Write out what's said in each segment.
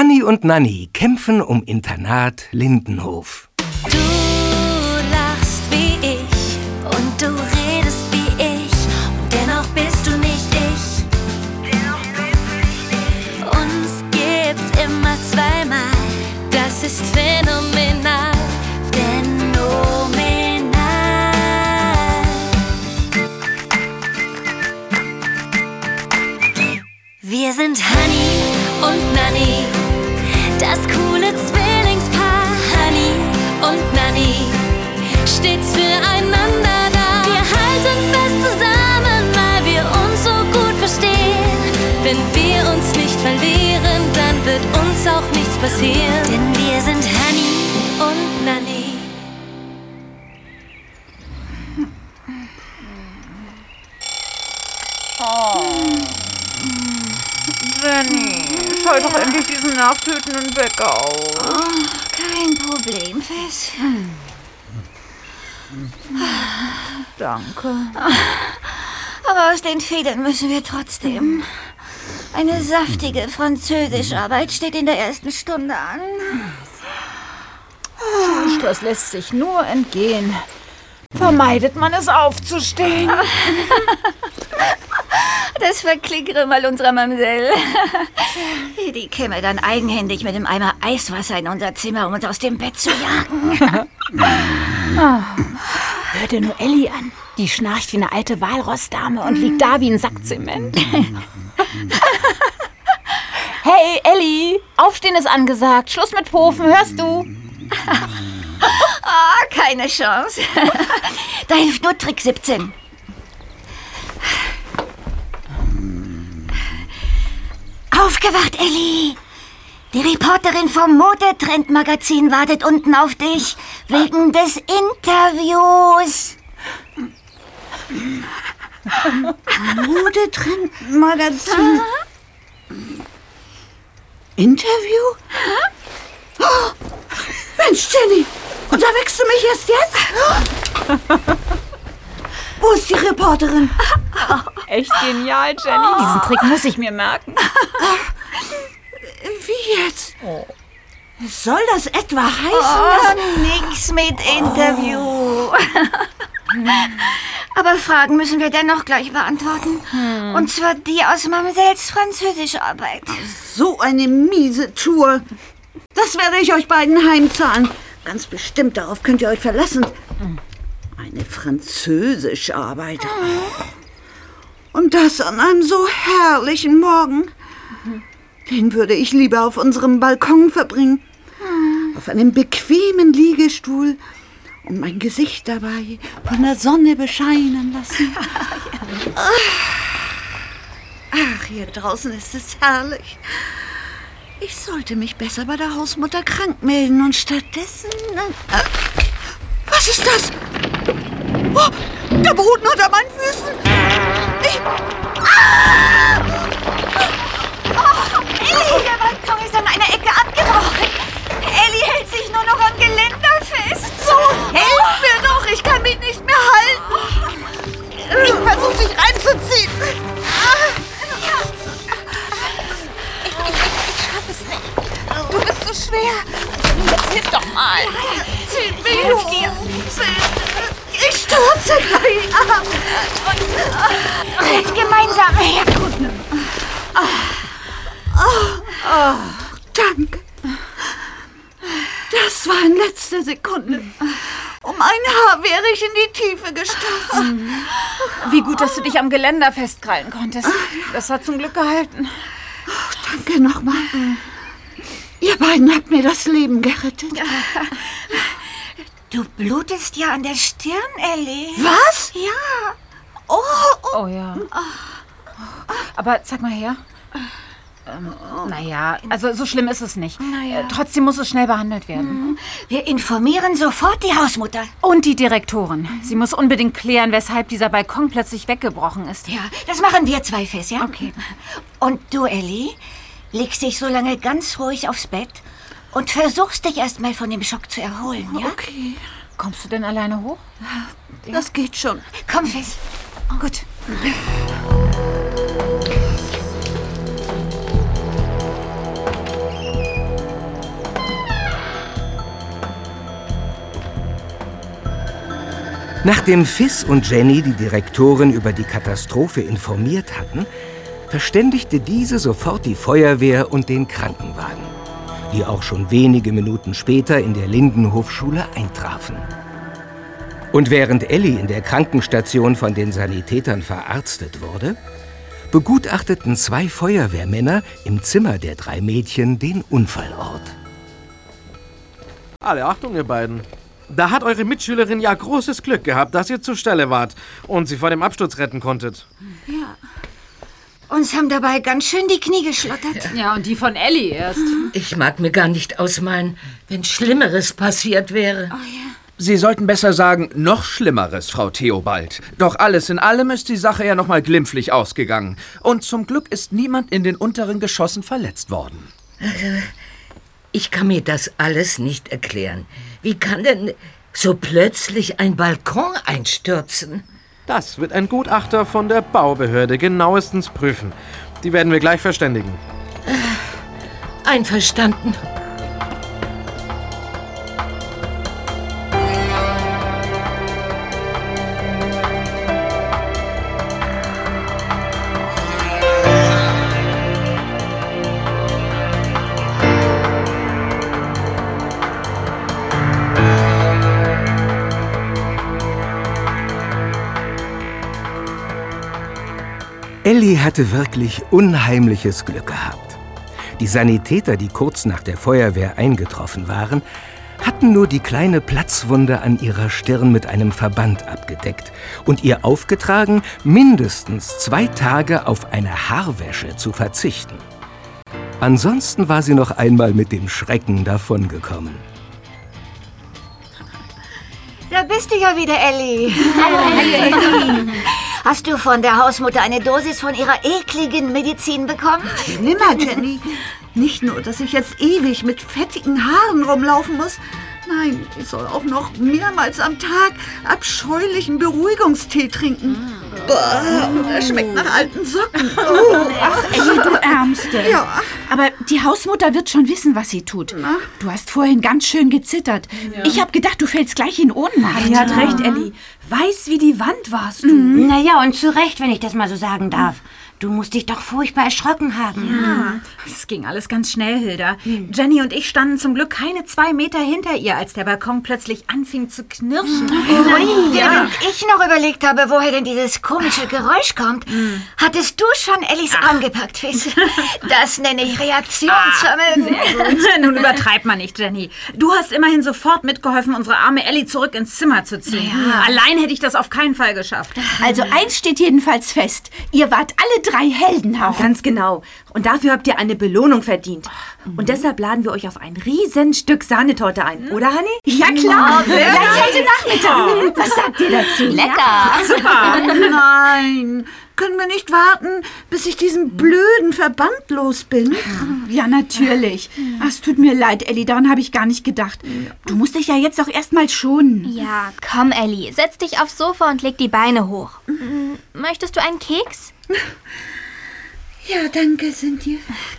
Hanni und Nanni kämpfen um Internat Lindenhof. Du lachst wie ich und du redest wie ich und dennoch bist du nicht ich. Uns gibt's immer zweimal, das ist phänomenal. Phänomenal. Wir sind Honey und Nanny, stets füreinander da. Wir halten fest zusammen, weil wir uns so gut verstehen. Wenn wir uns nicht verlieren, dann wird uns auch nichts passieren. Denn wir sind Honey und Nanny. Benny, schalt doch endlich diesen nervtötenden Wecker aus. Kein Problem, Fess. Danke. Aber aus den Federn müssen wir trotzdem. Eine saftige Französischarbeit steht in der ersten Stunde an. Stress lässt sich nur entgehen. Vermeidet man es aufzustehen. Das verklickere mal unserer Mamsell. Die käme dann eigenhändig mit dem Eimer Eiswasser in unser Zimmer, um uns aus dem Bett zu jagen. Hör dir nur Ellie an. Die schnarcht wie eine alte Walrossdame und liegt da wie ein Sack Zement. hey, Ellie, Aufstehen ist angesagt. Schluss mit Pofen, hörst du? Ah, keine Chance. Da hilft nur Trick 17. Aufgewacht, Ellie! Die Reporterin vom Modetrend-Magazin wartet unten auf dich wegen des Interviews. Modetrend-Magazin. Interview? Oh, Mensch, Jenny, unterweckst du mich erst jetzt? Wo ist die Reporterin? Echt genial, Jenny. Diesen Trick muss ich mir merken. Wie jetzt? Soll das etwa heißen, Oh, nix mit Interview. Aber Fragen müssen wir dennoch gleich beantworten. Und zwar die aus Mamsells Französischarbeit. dass so eine miese Tour? Das werde ich euch beiden heimzahlen. Ganz bestimmt, darauf könnt ihr euch verlassen. Eine Französischarbeit. Und das an einem so herrlichen Morgen. Den würde ich lieber auf unserem Balkon verbringen. Auf einem bequemen Liegestuhl und mein Gesicht dabei von der Sonne bescheinen lassen. Ach, hier draußen ist es herrlich. Ich sollte mich besser bei der Hausmutter krank melden und stattdessen. Äh, was ist das? Oh, der Boden unter meinen Füßen. Ich. Ellie, schwer. Jetzt hilf doch mal. Zieh mich hoch. Ich stürze gleich ab. Jetzt gemeinsam. Ja, gut. Danke. Das war in letzter Sekunde. Um ein Haar wäre ich in die Tiefe gestürzt. Wie gut, dass du dich am Geländer festkrallen konntest. Das hat zum Glück gehalten. Danke nochmal. Ihr beiden habt mir das Leben gerettet. Du blutest ja an der Stirn, Ellie. Was? Ja. Oh ja. Aber zeig mal her. Ähm, naja, also so schlimm ist es nicht. Äh, trotzdem muss es schnell behandelt werden. Wir informieren sofort die Hausmutter. Und die Direktorin. Sie muss unbedingt klären, weshalb dieser Balkon plötzlich weggebrochen ist. Ja, das machen wir zwei fest, ja? Okay. Und du, Ellie, Legst dich so lange ganz ruhig aufs Bett und versuchst dich erstmal von dem Schock zu erholen, ja? Okay. Kommst du denn alleine hoch? Das geht schon. Komm, Fiss. Oh, gut. Nachdem Fiss und Jenny die Direktorin über die Katastrophe informiert hatten, verständigte diese sofort die Feuerwehr und den Krankenwagen, die auch schon wenige Minuten später in der Lindenhofschule eintrafen. Und während Ellie in der Krankenstation von den Sanitätern verarztet wurde, begutachteten zwei Feuerwehrmänner im Zimmer der drei Mädchen den Unfallort. Alle Achtung, ihr beiden. Da hat eure Mitschülerin ja großes Glück gehabt, dass ihr zur Stelle wart und sie vor dem Absturz retten konntet. Uns haben dabei ganz schön die Knie geschlottert. Ja, und die von Ellie erst. Ich mag mir gar nicht ausmalen, wenn Schlimmeres passiert wäre. Sie sollten besser sagen, noch Schlimmeres, Frau Theobald. Doch alles in allem ist die Sache ja nochmal glimpflich ausgegangen. Und zum Glück ist niemand in den unteren Geschossen verletzt worden. Ich kann mir das alles nicht erklären. Wie kann denn so plötzlich ein Balkon einstürzen? Das wird ein Gutachter von der Baubehörde genauestens prüfen. Die werden wir gleich verständigen. Einverstanden. Ellie hatte wirklich unheimliches Glück gehabt. Die Sanitäter, die kurz nach der Feuerwehr eingetroffen waren, hatten nur die kleine Platzwunde an ihrer Stirn mit einem Verband abgedeckt und ihr aufgetragen, mindestens zwei Tage auf eine Haarwäsche zu verzichten. Ansonsten war sie noch einmal mit dem Schrecken davongekommen. Da bist du ja wieder, Ellie. Hast du von der Hausmutter eine Dosis von ihrer ekligen Medizin bekommen? Nimmer, Jenny. Nicht nur, dass ich jetzt ewig mit fettigen Haaren rumlaufen muss. Nein, ich soll auch noch mehrmals am Tag abscheulichen Beruhigungstee trinken. Boah, das schmeckt nach alten Socken. Oh. Ellie, du Ärmste. Ja. Aber die Hausmutter wird schon wissen, was sie tut. Du hast vorhin ganz schön gezittert. Ich habe gedacht, du fällst gleich in Ohnmacht. Sie hat recht, Elli. Weiß wie die Wand warst du. Naja, und zu Recht, wenn ich das mal so sagen darf. Du musst dich doch furchtbar erschrocken haben. Es ging alles ganz schnell, Hilda. Jenny und ich standen zum Glück keine zwei Meter hinter ihr, als der Balkon plötzlich anfing zu knirschen. Während ich noch überlegt habe, woher denn dieses komische Geräusch kommt, hattest du schon Ellis Arm gepackt, Fiss. Das nenne ich Reaktionsvermögen. Nun übertreib mal nicht, Jenny. Du hast immerhin sofort mitgeholfen, unsere arme Ellie zurück ins Zimmer zu ziehen. Allein hätte ich das auf keinen Fall geschafft. Also eins steht jedenfalls fest. Ihr wart alle drei heldenhaft. Ganz genau. Und dafür habt ihr eine Belohnung verdient. Und deshalb laden wir euch auf ein Riesenstück Sahnetorte ein. Oder, Hanni? Ja klar, gleich heute Nachmittag. Was sagt ihr dazu? Lecker. Nein, können wir nicht warten, bis ich diesen blöden Verband los bin? Ja, natürlich. Ach, Es tut mir leid, Ellie, daran habe ich gar nicht gedacht. Du musst dich ja jetzt auch erstmal schonen. Ja, komm, Ellie, setz dich aufs Sofa und leg die Beine hoch. Mm, Möchtest du einen Keks? Ja, danke, Cynthia.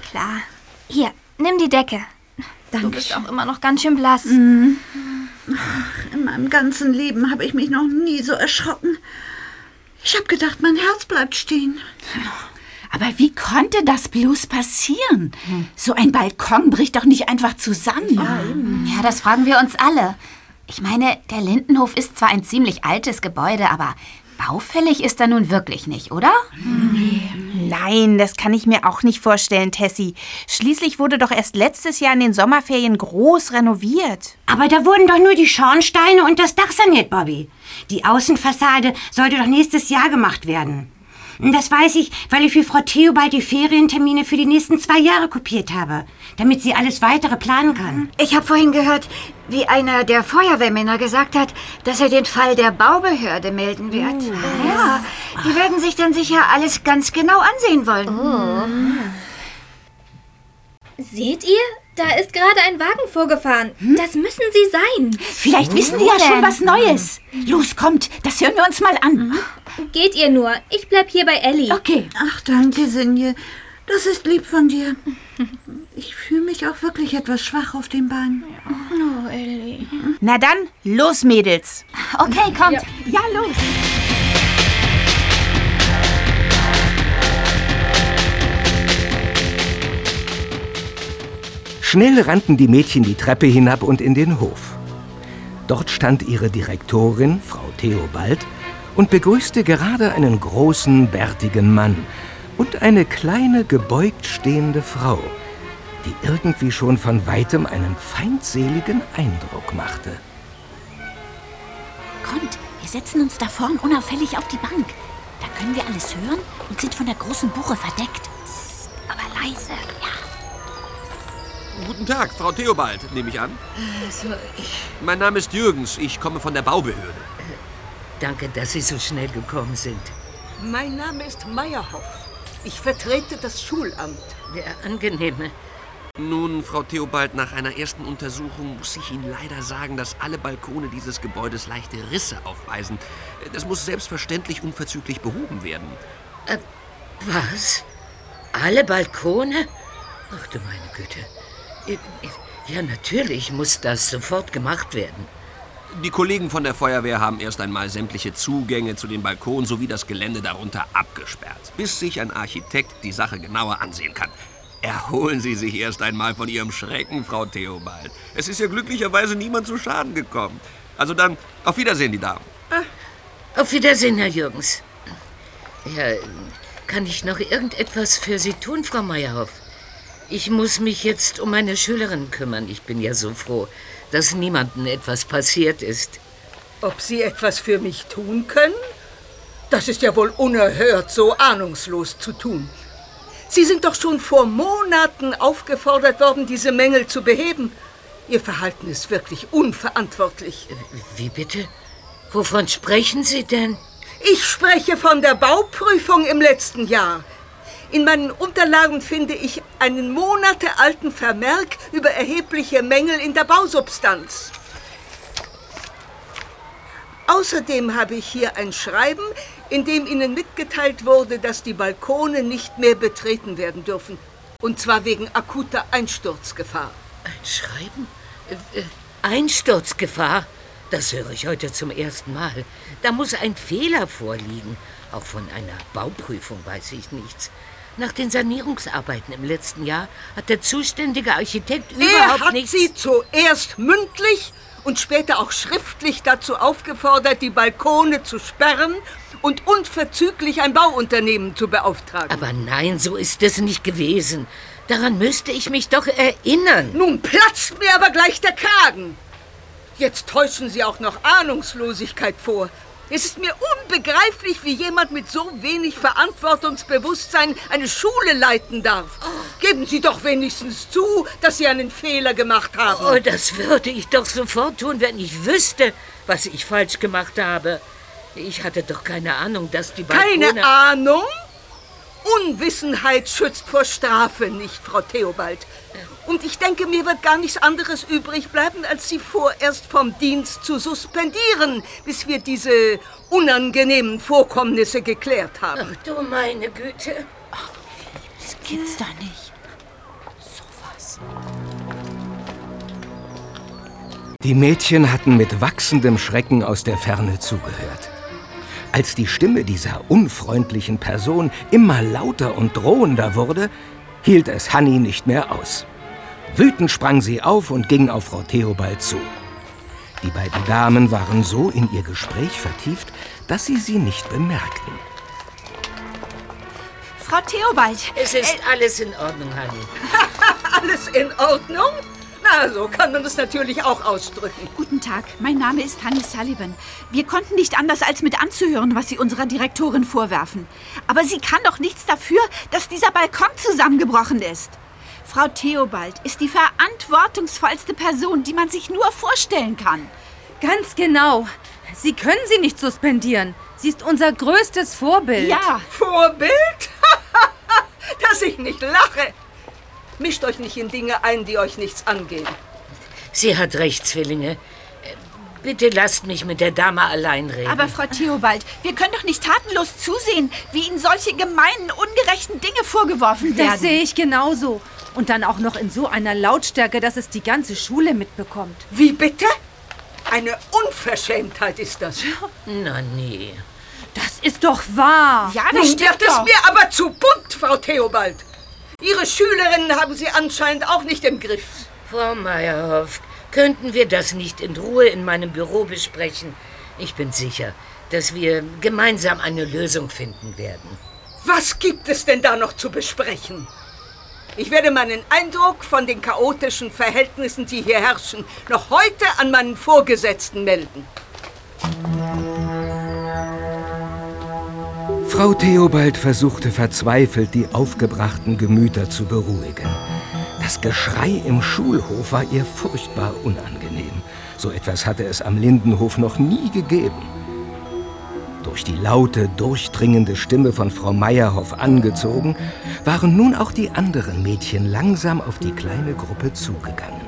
Klar. Hier, nimm die Decke. Du bist auch immer noch ganz schön blass. In meinem ganzen Leben habe ich mich noch nie so erschrocken. Ich habe gedacht, mein Herz bleibt stehen. Aber wie konnte das bloß passieren? So ein Balkon bricht doch nicht einfach zusammen. Ja, das fragen wir uns alle. Ich meine, der Lindenhof ist zwar ein ziemlich altes Gebäude, aber baufällig ist er nun wirklich nicht, oder? Nein, das kann ich mir auch nicht vorstellen, Tessie. Schließlich wurde doch erst letztes Jahr in den Sommerferien groß renoviert. Aber da wurden doch nur die Schornsteine und das Dach saniert, Bobby. Die Außenfassade sollte doch nächstes Jahr gemacht werden. Das weiß ich, weil ich für Frau Theobald die Ferientermine für die nächsten zwei Jahre kopiert habe, damit sie alles weitere planen kann. Ich habe vorhin gehört, wie einer der Feuerwehrmänner gesagt hat, dass er den Fall der Baubehörde melden wird. Ja, die werden sich dann sicher alles ganz genau ansehen wollen. Seht ihr? Da ist gerade ein Wagen vorgefahren. Das müssen sie sein. Vielleicht wissen die ja schon was Neues. Los, kommt, das hören wir uns mal an. Geht ihr nur. Ich bleib hier bei Ellie. Okay. Ach, danke, Sinje. Das ist lieb von dir. Ich fühle mich auch wirklich etwas schwach auf den Beinen. Na dann, los, Mädels. Okay, kommt. Ja, los. Schnell rannten die Mädchen die Treppe hinab und in den Hof. Dort stand ihre Direktorin, Frau Theobald, und begrüßte gerade einen großen, bärtigen Mann und eine kleine, gebeugt stehende Frau, die irgendwie schon von weitem einen feindseligen Eindruck machte. Kommt, wir setzen uns da vorn unauffällig auf die Bank. Da können wir alles hören und sind von der großen Buche verdeckt. Psst, aber leise, ja. Guten Tag, Frau Theobald, nehme ich an. Also, ich. Mein Name ist Jürgens, ich komme von der Baubehörde. Danke, dass Sie so schnell gekommen sind. Mein Name ist Meyerhoff. Ich vertrete das Schulamt. Der Angenehme. Nun, Frau Theobald, nach einer ersten Untersuchung muss ich Ihnen leider sagen, dass alle Balkone dieses Gebäudes leichte Risse aufweisen. Das muss selbstverständlich unverzüglich behoben werden. Äh, was? Alle Balkone? Ach du meine Güte. Ja, natürlich muss das sofort gemacht werden. Die Kollegen von der Feuerwehr haben erst einmal sämtliche Zugänge zu den Balkonen sowie das Gelände darunter abgesperrt, bis sich ein Architekt die Sache genauer ansehen kann. Erholen Sie sich erst einmal von Ihrem Schrecken, Frau Theobald. Es ist ja glücklicherweise niemand zu Schaden gekommen. Also dann, auf Wiedersehen, die Damen. Auf Wiedersehen, Herr Jürgens. Ja, kann ich noch irgendetwas für Sie tun, Frau Meyerhoff? Ich muss mich jetzt um meine Schülerin kümmern. Ich bin ja so froh, dass niemandem etwas passiert ist. Ob Sie etwas für mich tun können? Das ist ja wohl unerhört, so ahnungslos zu tun. Sie sind doch schon vor Monaten aufgefordert worden, diese Mängel zu beheben. Ihr Verhalten ist wirklich unverantwortlich. Wie bitte? Wovon sprechen Sie denn? Ich spreche von der Bauprüfung im letzten Jahr. In meinen Unterlagen finde ich einen monatealten Vermerk über erhebliche Mängel in der Bausubstanz. Außerdem habe ich hier ein Schreiben, in dem Ihnen mitgeteilt wurde, dass die Balkone nicht mehr betreten werden dürfen. Und zwar wegen akuter Einsturzgefahr. Ein Schreiben? Äh, äh, Einsturzgefahr? Das höre ich heute zum ersten Mal. Da muss ein Fehler vorliegen. Auch von einer Bauprüfung weiß ich nichts. Nach den Sanierungsarbeiten im letzten Jahr hat der zuständige Architekt Er überhaupt hat nichts. Sie zuerst mündlich und später auch schriftlich dazu aufgefordert, die Balkone zu sperren und unverzüglich ein Bauunternehmen zu beauftragen. Aber nein, so ist es nicht gewesen. Daran müsste ich mich doch erinnern. Nun platzt mir aber gleich der Kragen. Jetzt täuschen Sie auch noch Ahnungslosigkeit vor. Es ist mir unbegreiflich, wie jemand mit so wenig Verantwortungsbewusstsein eine Schule leiten darf. Geben Sie doch wenigstens zu, dass Sie einen Fehler gemacht haben. Oh, das würde ich doch sofort tun, wenn ich wüsste, was ich falsch gemacht habe. Ich hatte doch keine Ahnung, dass die Balkone... Keine Ahnung? Unwissenheit schützt vor Strafe nicht, Frau Theobald. Und ich denke, mir wird gar nichts anderes übrig bleiben, als Sie vorerst vom Dienst zu suspendieren, bis wir diese unangenehmen Vorkommnisse geklärt haben. Ach du meine Güte. Das gibt's doch nicht. Sowas. Die Mädchen hatten mit wachsendem Schrecken aus der Ferne zugehört. Als die Stimme dieser unfreundlichen Person immer lauter und drohender wurde, hielt es Hanni nicht mehr aus. Wütend sprang sie auf und ging auf Frau Theobald zu. Die beiden Damen waren so in ihr Gespräch vertieft, dass sie sie nicht bemerkten. Frau Theobald. Es ist alles in Ordnung, Hanni. Alles in Ordnung? Na, so kann man es natürlich auch ausdrücken. Guten Tag, mein Name ist Hanni Sullivan. Wir konnten nicht anders als mit anzuhören, was Sie unserer Direktorin vorwerfen. Aber sie kann doch nichts dafür, dass dieser Balkon zusammengebrochen ist. Frau Theobald ist die verantwortungsvollste Person, die man sich nur vorstellen kann. Ganz genau. Sie können sie nicht suspendieren. Sie ist unser größtes Vorbild. Ja. Vorbild? Dass ich nicht lache. Mischt euch nicht in Dinge ein, die euch nichts angehen. Sie hat recht, Zwillinge. Äh, Bitte lasst mich mit der Dame allein reden. Aber Frau Theobald, wir können doch nicht tatenlos zusehen, wie Ihnen solche gemeinen, ungerechten Dinge vorgeworfen werden. Das sehe ich genauso. Und dann auch noch in so einer Lautstärke, dass es die ganze Schule mitbekommt. Wie bitte? Eine Unverschämtheit ist das. Na nee. Das ist doch wahr. Ja, Nun wird es mir aber zu bunt, Frau Theobald. Ihre Schülerinnen haben Sie anscheinend auch nicht im Griff. Frau Meyerhoff, könnten wir das nicht in Ruhe in meinem Büro besprechen? Ich bin sicher, dass wir gemeinsam eine Lösung finden werden. Was gibt es denn da noch zu besprechen? Ich werde meinen Eindruck von den chaotischen Verhältnissen, die hier herrschen, noch heute an meinen Vorgesetzten melden. Frau Theobald versuchte verzweifelt, die aufgebrachten Gemüter zu beruhigen. Das Geschrei im Schulhof war ihr furchtbar unangenehm. So etwas hatte es am Lindenhof noch nie gegeben. Durch die laute, durchdringende Stimme von Frau Meyerhoff angezogen, waren nun auch die anderen Mädchen langsam auf die kleine Gruppe zugegangen.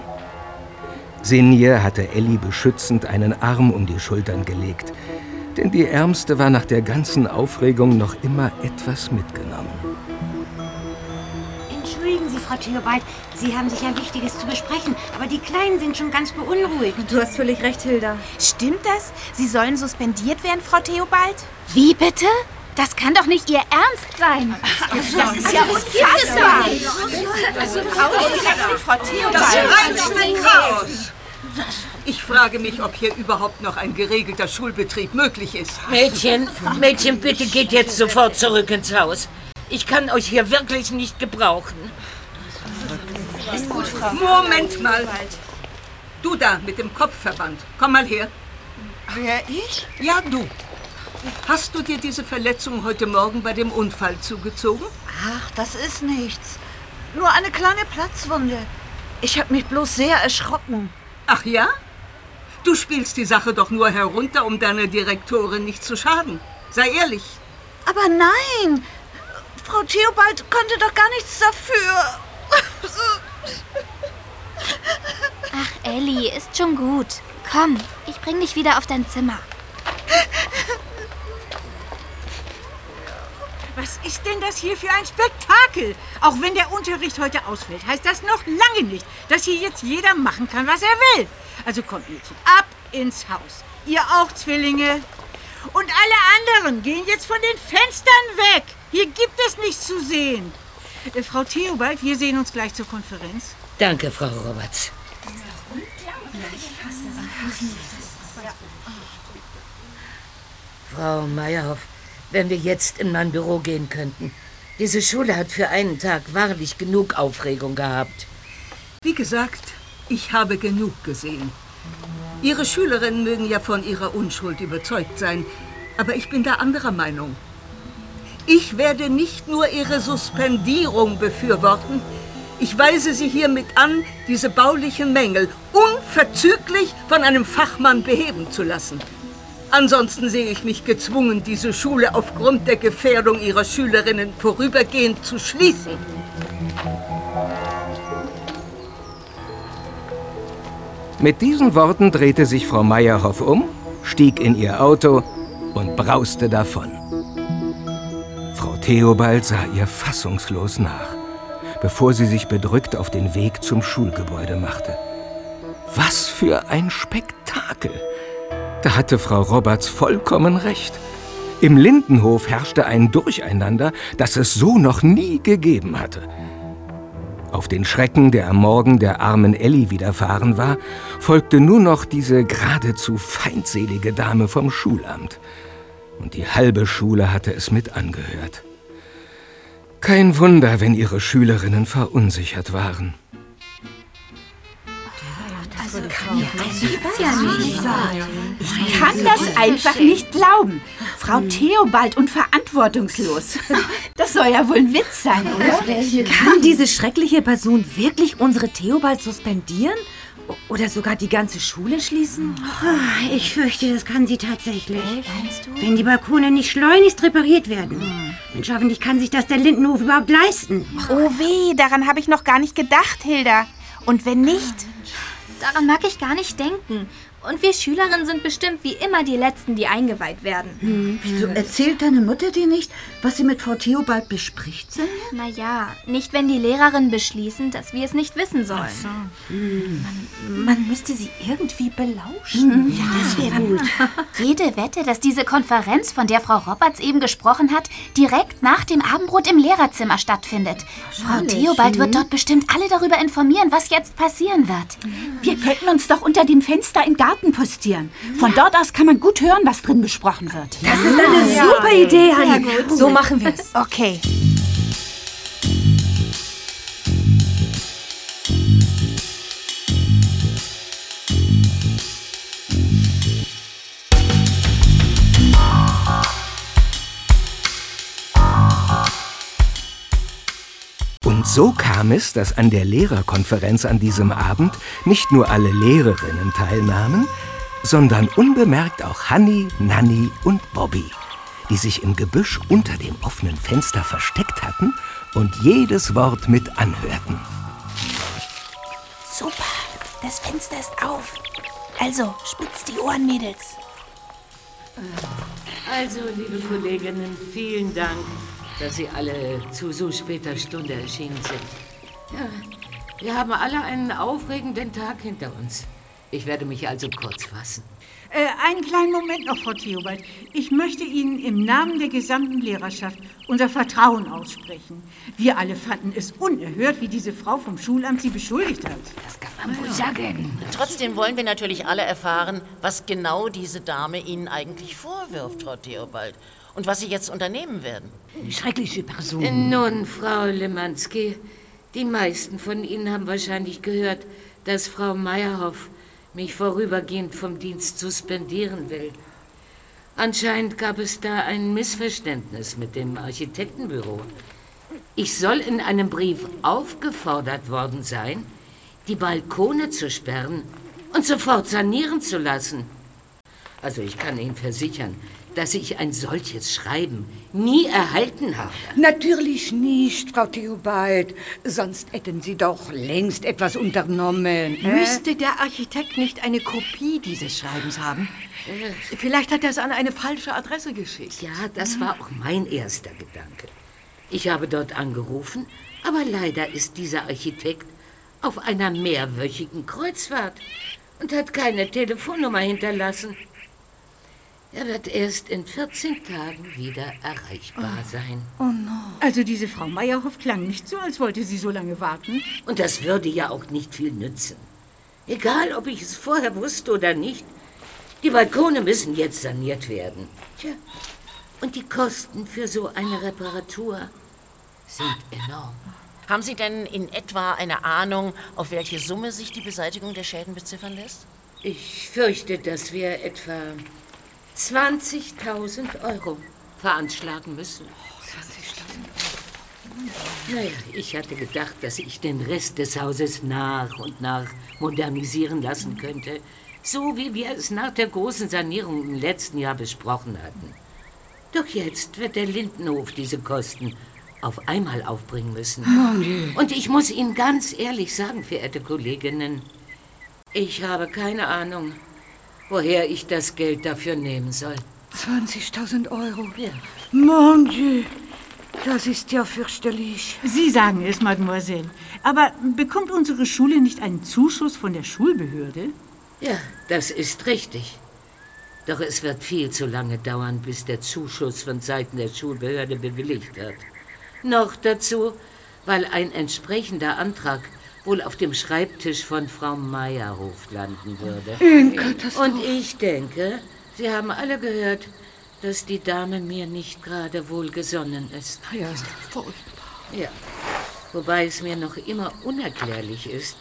Sinje hatte Elli beschützend einen Arm um die Schultern gelegt, denn die Ärmste war nach der ganzen Aufregung noch immer etwas mitgenommen. Frau Theobald, Sie haben sicher Wichtiges zu besprechen, aber die Kleinen sind schon ganz beunruhigt. Du hast völlig recht, Hilda. Stimmt das? Sie sollen suspendiert werden, Frau Theobald? Wie bitte? Das kann doch nicht Ihr Ernst sein. Das ist ja unfassbar. Das ist ausgerechnet Frau Das Theobald. reinste Chaos. Ich frage mich, ob hier überhaupt noch ein geregelter Schulbetrieb möglich ist. Mädchen, Mädchen, bitte geht jetzt sofort zurück ins Haus. Ich kann euch hier wirklich nicht gebrauchen. Ist gut, Frau. Moment mal. Du da mit dem Kopfverband, komm mal her. Wer ich? Ja, du. Hast du dir diese Verletzung heute Morgen bei dem Unfall zugezogen? Ach, das ist nichts. Nur eine kleine Platzwunde. Ich habe mich bloß sehr erschrocken. Ach ja? Du spielst die Sache doch nur herunter, um deiner Direktorin nicht zu schaden. Sei ehrlich. Aber nein! Frau Theobald konnte doch gar nichts dafür. Ach, Ellie, ist schon gut. Komm, ich bring dich wieder auf dein Zimmer. Was ist denn das hier für ein Spektakel? Auch wenn der Unterricht heute ausfällt, heißt das noch lange nicht, dass hier jetzt jeder machen kann, was er will. Also kommt Mädchen, ab ins Haus. Ihr auch, Zwillinge. Und alle anderen gehen jetzt von den Fenstern weg. Hier gibt es nichts zu sehen. Äh, Frau Theobald, wir sehen uns gleich zur Konferenz. Danke, Frau Roberts. Frau Meyerhoff, wenn wir jetzt in mein Büro gehen könnten. Diese Schule hat für einen Tag wahrlich genug Aufregung gehabt. Wie gesagt, ich habe genug gesehen. Ihre Schülerinnen mögen ja von ihrer Unschuld überzeugt sein, aber ich bin da anderer Meinung. Ich werde nicht nur ihre Suspendierung befürworten, ich weise Sie hiermit an, diese baulichen Mängel unverzüglich von einem Fachmann beheben zu lassen. Ansonsten sehe ich mich gezwungen, diese Schule aufgrund der Gefährdung ihrer Schülerinnen vorübergehend zu schließen. Mit diesen Worten drehte sich Frau Meyerhoff um, stieg in ihr Auto und brauste davon. Frau Theobald sah ihr fassungslos nach, bevor sie sich bedrückt auf den Weg zum Schulgebäude machte. Was für ein Spektakel! Da hatte Frau Roberts vollkommen recht. Im Lindenhof herrschte ein Durcheinander, das es so noch nie gegeben hatte. Auf den Schrecken, der am Morgen der armen Elli widerfahren war, folgte nur noch diese geradezu feindselige Dame vom Schulamt. Und die halbe Schule hatte es mit angehört. Kein Wunder, wenn ihre Schülerinnen verunsichert waren. Ich kann das einfach nicht glauben. Frau Theobald und verantwortungslos. Das soll ja wohl ein Witz sein, oder? Kann diese schreckliche Person wirklich unsere Theobald suspendieren? Oder sogar die ganze Schule schließen? Ah, Ich fürchte, das kann sie tatsächlich. Wenn die Balkone nicht schleunigst repariert werden. Mensch, hoffentlich kann sich das der Lindenhof überhaupt leisten. Oh weh, daran habe ich noch gar nicht gedacht, Hilda. Und wenn nicht? Daran mag ich gar nicht denken. Und wir Schülerinnen sind bestimmt wie immer die Letzten, die eingeweiht werden. Wieso erzählt deine Mutter dir nicht, was sie mit Frau Theobald bespricht, Sonja? Naja, nicht wenn die Lehrerinnen beschließen, dass wir es nicht wissen sollen. Man, man müsste sie irgendwie belauschen. Ja, das wäre gut. Jede Wette, dass diese Konferenz, von der Frau Roberts eben gesprochen hat, direkt nach dem Abendbrot im Lehrerzimmer stattfindet. Frau Theobald wird hm. dort bestimmt alle darüber informieren, was jetzt passieren wird. Wir könnten uns doch unter dem Fenster im Garten postieren. Von dort aus kann man gut hören, was drin besprochen wird. Das ist eine super Idee, Hanni. So machen wir es. Okay. So kam es, dass an der Lehrerkonferenz an diesem Abend nicht nur alle Lehrerinnen teilnahmen, sondern unbemerkt auch Hanni, Nanni und Bobby, die sich im Gebüsch unter dem offenen Fenster versteckt hatten und jedes Wort mit anhörten. Super, das Fenster ist auf. Also, spitzt die Ohren, Mädels. Also, liebe Kolleginnen, vielen Dank, dass Sie alle zu so später Stunde erschienen sind. Ja, wir haben alle einen aufregenden Tag hinter uns. Ich werde mich also kurz fassen. Äh, einen kleinen Moment noch, Frau Theobald. Ich möchte Ihnen im Namen der gesamten Lehrerschaft unser Vertrauen aussprechen. Wir alle fanden es unerhört, wie diese Frau vom Schulamt Sie beschuldigt hat. Das kann man wohl sagen. Trotzdem wollen wir natürlich alle erfahren, was genau diese Dame Ihnen eigentlich vorwirft, Frau Theobald. Und was Sie jetzt unternehmen werden. Schreckliche Person. Nun, Frau Lemanski, die meisten von Ihnen haben wahrscheinlich gehört, dass Frau Meyerhoff mich vorübergehend vom Dienst suspendieren will. Anscheinend gab es da ein Missverständnis mit dem Architektenbüro. Ich soll in einem Brief aufgefordert worden sein, die Balkone zu sperren und sofort sanieren zu lassen. Also ich kann Ihnen versichern, dass ich ein solches Schreiben nie erhalten habe. Natürlich nicht, Frau Theobald. Sonst hätten Sie doch längst etwas unternommen. Äh? Müsste der Architekt nicht eine Kopie dieses Schreibens haben? Vielleicht hat er es an eine falsche Adresse geschickt. Ja, das war auch mein erster Gedanke. Ich habe dort angerufen, aber leider ist dieser Architekt auf einer mehrwöchigen Kreuzfahrt und hat keine Telefonnummer hinterlassen. Er wird erst in 14 Tagen wieder erreichbar sein. Oh no. Also diese Frau Meyerhoff klang nicht so, als wollte sie so lange warten. Und das würde ja auch nicht viel nützen. Egal, ob ich es vorher wusste oder nicht, die Balkone müssen jetzt saniert werden. Tja, und die Kosten für so eine Reparatur sind enorm. Haben Sie denn in etwa eine Ahnung, auf welche Summe sich die Beseitigung der Schäden beziffern lässt? Ich fürchte, dass wir etwa 20.000 Euro veranschlagen müssen. Naja, ich hatte gedacht, dass ich den Rest des Hauses nach und nach modernisieren lassen könnte, so wie wir es nach der großen Sanierung im letzten Jahr besprochen hatten. Doch jetzt wird der Lindenhof diese Kosten auf einmal aufbringen müssen. Dieu. Und ich muss Ihnen ganz ehrlich sagen, verehrte Kolleginnen, ich habe keine Ahnung, woher ich das Geld dafür nehmen soll. 20.000 Euro? Ja. Mon Dieu, das ist ja fürchterlich. Sie sagen es, Mademoiselle. Aber bekommt unsere Schule nicht einen Zuschuss von der Schulbehörde? Ja, das ist richtig. Doch es wird viel zu lange dauern, bis der Zuschuss von Seiten der Schulbehörde bewilligt wird. Noch dazu, weil ein entsprechender Antrag wohl auf dem Schreibtisch von Frau Meyerhof landen würde. Eine Katastrophe. Und ich denke, Sie haben alle gehört, dass die Dame mir nicht gerade wohlgesonnen ist. Ja, ist furchtbar. Ja, wobei es mir noch immer unerklärlich ist,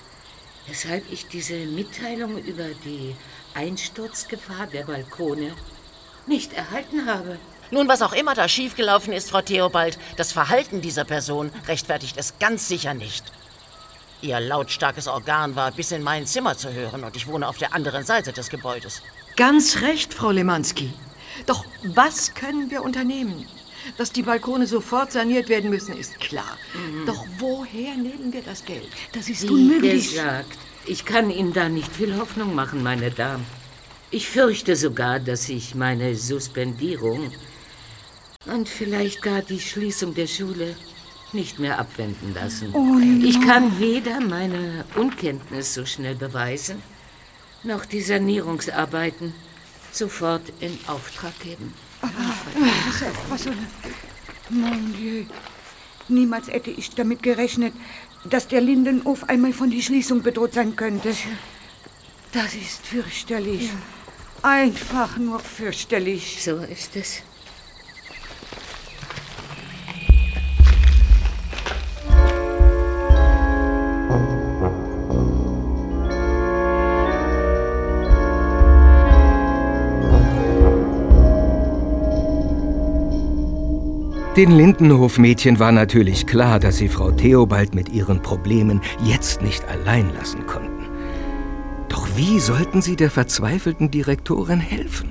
weshalb ich diese Mitteilung über die Einsturzgefahr der Balkone nicht erhalten habe. Nun, was auch immer da schiefgelaufen ist, Frau Theobald, das Verhalten dieser Person rechtfertigt es ganz sicher nicht. Ihr lautstarkes Organ war bis in mein Zimmer zu hören und ich wohne auf der anderen Seite des Gebäudes. Ganz recht, Frau Lemanski. Doch was können wir unternehmen? Dass die Balkone sofort saniert werden müssen, ist klar. Doch woher nehmen wir das Geld? Das ist Wie gesagt, ich kann Ihnen da nicht viel Hoffnung machen, meine Damen. Ich fürchte sogar, dass ich meine Suspendierung und vielleicht gar die Schließung der Schule nicht mehr abwenden lassen. Oh. Ich kann weder meine Unkenntnis so schnell beweisen, noch die Sanierungsarbeiten sofort in Auftrag geben. Was, was soll Mon Dieu. Niemals hätte ich damit gerechnet, dass der Lindenhof einmal von die Schließung bedroht sein könnte. Das ist fürchterlich. Einfach nur fürchterlich. So ist es. Den Lindenhof-Mädchen war natürlich klar, dass sie Frau Theobald mit ihren Problemen jetzt nicht allein lassen konnten. Doch wie sollten sie der verzweifelten Direktorin helfen?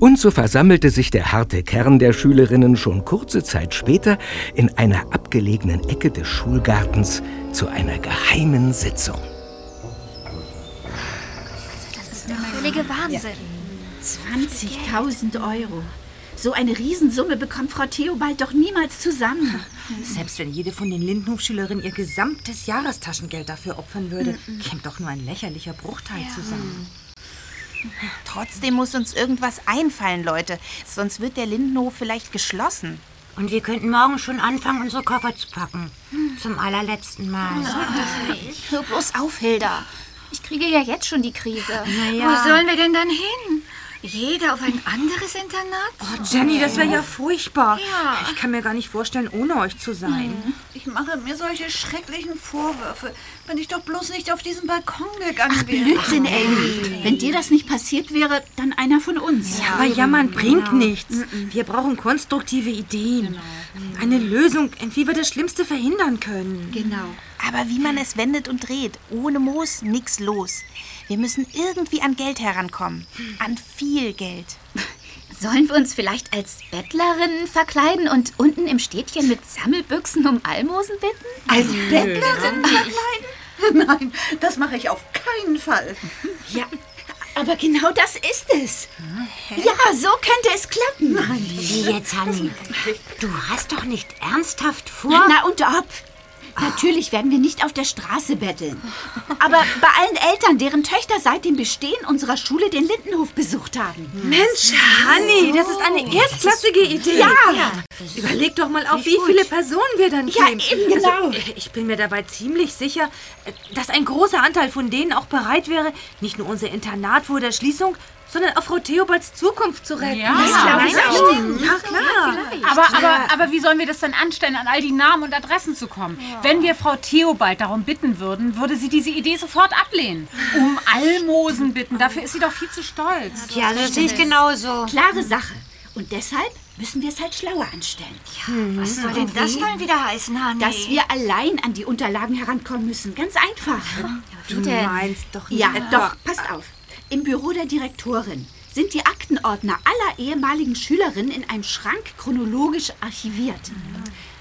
Und so versammelte sich der harte Kern der Schülerinnen schon kurze Zeit später in einer abgelegenen Ecke des Schulgartens zu einer geheimen Sitzung. Das ist der völlige Wahnsinn. 20.000 Euro. So eine Riesensumme bekommt Frau Theobald doch niemals zusammen. Selbst wenn jede von den Lindenhof-Schülerinnen ihr gesamtes Jahrestaschengeld dafür opfern würde, käme doch nur ein lächerlicher Bruchteil zusammen. Trotzdem muss uns irgendwas einfallen, Leute. Sonst wird der Lindenhof vielleicht geschlossen. Und wir könnten morgen schon anfangen, unsere Koffer zu packen. Zum allerletzten Mal. Hör bloß auf, Hilda. Ich kriege ja jetzt schon die Krise. Wo sollen wir denn dann hin? Jeder auf ein anderes Internat? Oh, Jenny, das wäre ja furchtbar. Ja. Ich kann mir gar nicht vorstellen, ohne euch zu sein. Ich mache mir solche schrecklichen Vorwürfe, wenn ich doch bloß nicht auf diesen Balkon gegangen Ach, wäre. Blödsinn, Amy. Wenn dir das nicht passiert wäre, dann einer von uns. Ja, aber jammern bringt nichts. Wir brauchen konstruktive Ideen. Eine Lösung, wie wir das Schlimmste verhindern können. Genau. Aber wie man es wendet und dreht, ohne Moos nix los. Wir müssen irgendwie an Geld herankommen. An viel Geld. Sollen wir uns vielleicht als Bettlerinnen verkleiden und unten im Städtchen mit Sammelbüchsen um Almosen bitten? Als Bettlerin verkleiden? Nein, das mache ich auf keinen Fall. Ja, aber genau das ist es. Ja, so könnte es klappen. Nein. Wie jetzt, Hanni? Du hast doch nicht ernsthaft vor... Na und ob? Natürlich werden wir nicht auf der Straße betteln. Aber bei allen Eltern, deren Töchter seit dem Bestehen unserer Schule den Lindenhof besucht haben. Mensch, Hanni, das ist eine erstklassige Idee. Ja. Überleg doch mal, auf wie viele Personen wir dann Ja, kämen. eben genau. Also, ich bin mir dabei ziemlich sicher, dass ein großer Anteil von denen auch bereit wäre, nicht nur unser Internat vor der Schließung, sondern auch Frau Theobalds Zukunft zu retten. Ja, das glaub ich auch. Ja, klar. Aber, aber, aber wie sollen wir das denn anstellen, an all die Namen und Adressen zu kommen? Wenn wir Frau Theobald darum bitten würden, würde sie diese Idee sofort ablehnen. Um Almosen bitten, dafür ist sie doch viel zu stolz. Ja, das sehe ich genauso. Klare Sache. Und deshalb müssen wir es halt schlauer anstellen. Was soll denn das dann wieder heißen, Hanni? Dass wir allein an die Unterlagen herankommen müssen. Ganz einfach. Du meinst doch nicht Ja, etwa- doch, passt auf. Im Büro der Direktorin sind die Aktenordner aller ehemaligen Schülerinnen in einem Schrank chronologisch archiviert.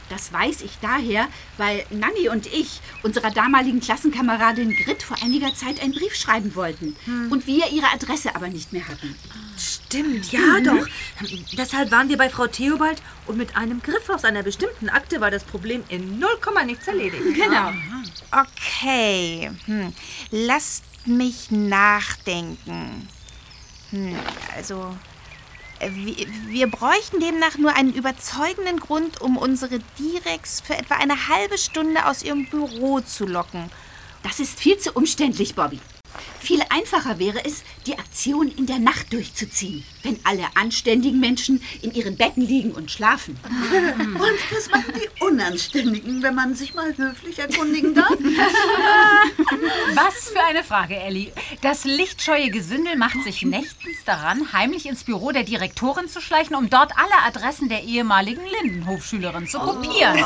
Das weiß ich daher, weil Nanni und ich unserer damaligen Klassenkameradin Grit vor einiger Zeit einen Brief schreiben wollten und wir ihre Adresse aber nicht mehr hatten. Stimmt, ja Mhm. doch. Deshalb waren wir bei Frau Theobald und mit einem Griff aus einer bestimmten Akte war das Problem in 0, nichts erledigt. Genau. Okay. Hm. Lasst mich nachdenken. Hm. Also, äh, wir, wir bräuchten demnach nur einen überzeugenden Grund, um unsere Direx für etwa eine halbe Stunde aus ihrem Büro zu locken. Das ist viel zu umständlich, Bobby. Viel einfacher wäre es, die Aktion in der Nacht durchzuziehen, wenn alle anständigen Menschen in ihren Betten liegen und schlafen. Und was machen die Unanständigen, wenn man sich mal höflich erkundigen darf? Was für eine Frage, Ellie. Das lichtscheue Gesindel macht sich nächtens daran, heimlich ins Büro der Direktorin zu schleichen, um dort alle Adressen der ehemaligen Lindenhof-Schülerin zu kopieren. Ja,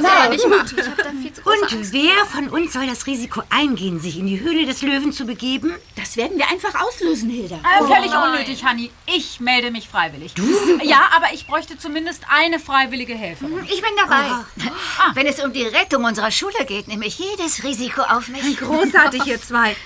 da viel zu große Und wer von uns soll das Risiko eingehen, sich in die Höhle des Löwen zu begeben? Das werden wir einfach auslösen, Hilda. Äh, völlig unnötig, Hanni. Ich melde mich freiwillig. Du? Ja, aber ich bräuchte zumindest eine freiwillige Helferin. Ich bin dabei. Wenn es um die Rettung unserer Schule geht, nehme ich jedes Risiko auf mich. Großartig, ihr zwei.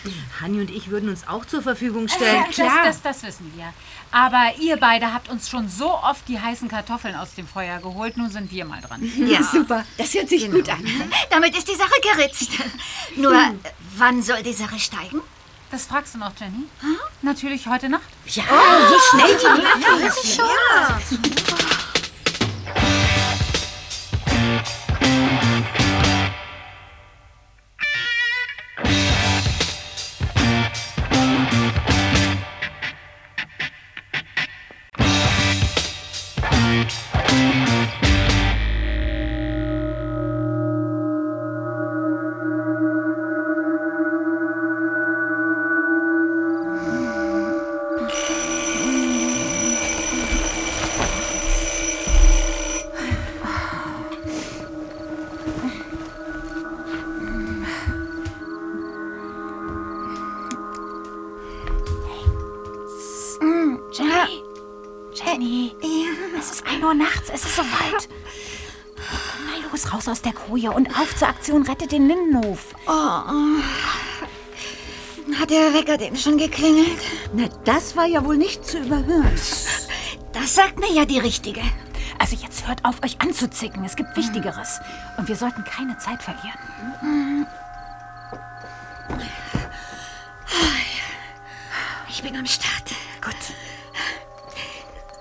Hanni und ich würden uns auch zur Verfügung stellen. Äh, Das, das, das wissen wir. Aber ihr beide habt uns schon so oft die heißen Kartoffeln aus dem Feuer geholt. Nun sind wir mal dran. Ja, super. Das hört sich gut an. Damit ist die Sache geritzt. Nur, Hm. wann soll die Sache steigen? Das fragst du noch, Jenny? Natürlich heute Nacht. Ja, so schnell die Nacht. Ja, Ja, Aktion Rettet den Lindenhof. Oh. Hat der Wecker denn schon geklingelt? Na, das war ja wohl nicht zu überhören. Das sagt mir ja die Richtige. Also jetzt hört auf, euch anzuzicken. Es gibt Wichtigeres. Und wir sollten keine Zeit verlieren. Ich bin am Start. Gut.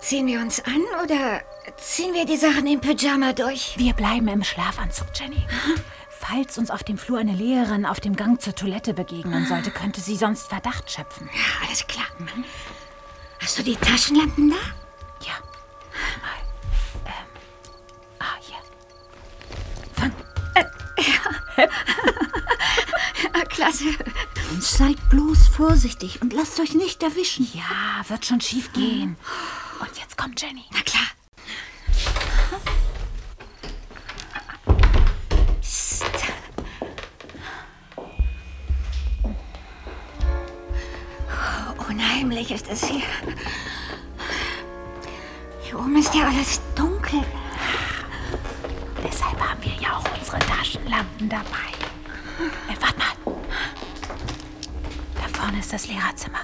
Ziehen wir uns an oder ziehen wir die Sachen im Pyjama durch? Wir bleiben im Schlafanzug, Jenny. Falls uns auf dem Flur eine Lehrerin auf dem Gang zur Toilette begegnen sollte, könnte sie sonst Verdacht schöpfen. Ja, alles klar. Hast du die Taschenlampen da? Ja. Mal. Ähm. Ah, hier. Äh, ja. Klasse. Und seid bloß vorsichtig und lasst euch nicht erwischen. Ja, wird schon schief gehen. Und jetzt kommt Jenny. Na klar. Unheimlich ist es hier. Hier oben ist ja alles dunkel. Deshalb haben wir ja auch unsere Taschenlampen dabei. Äh, warte mal. Da vorne ist das Lehrerzimmer.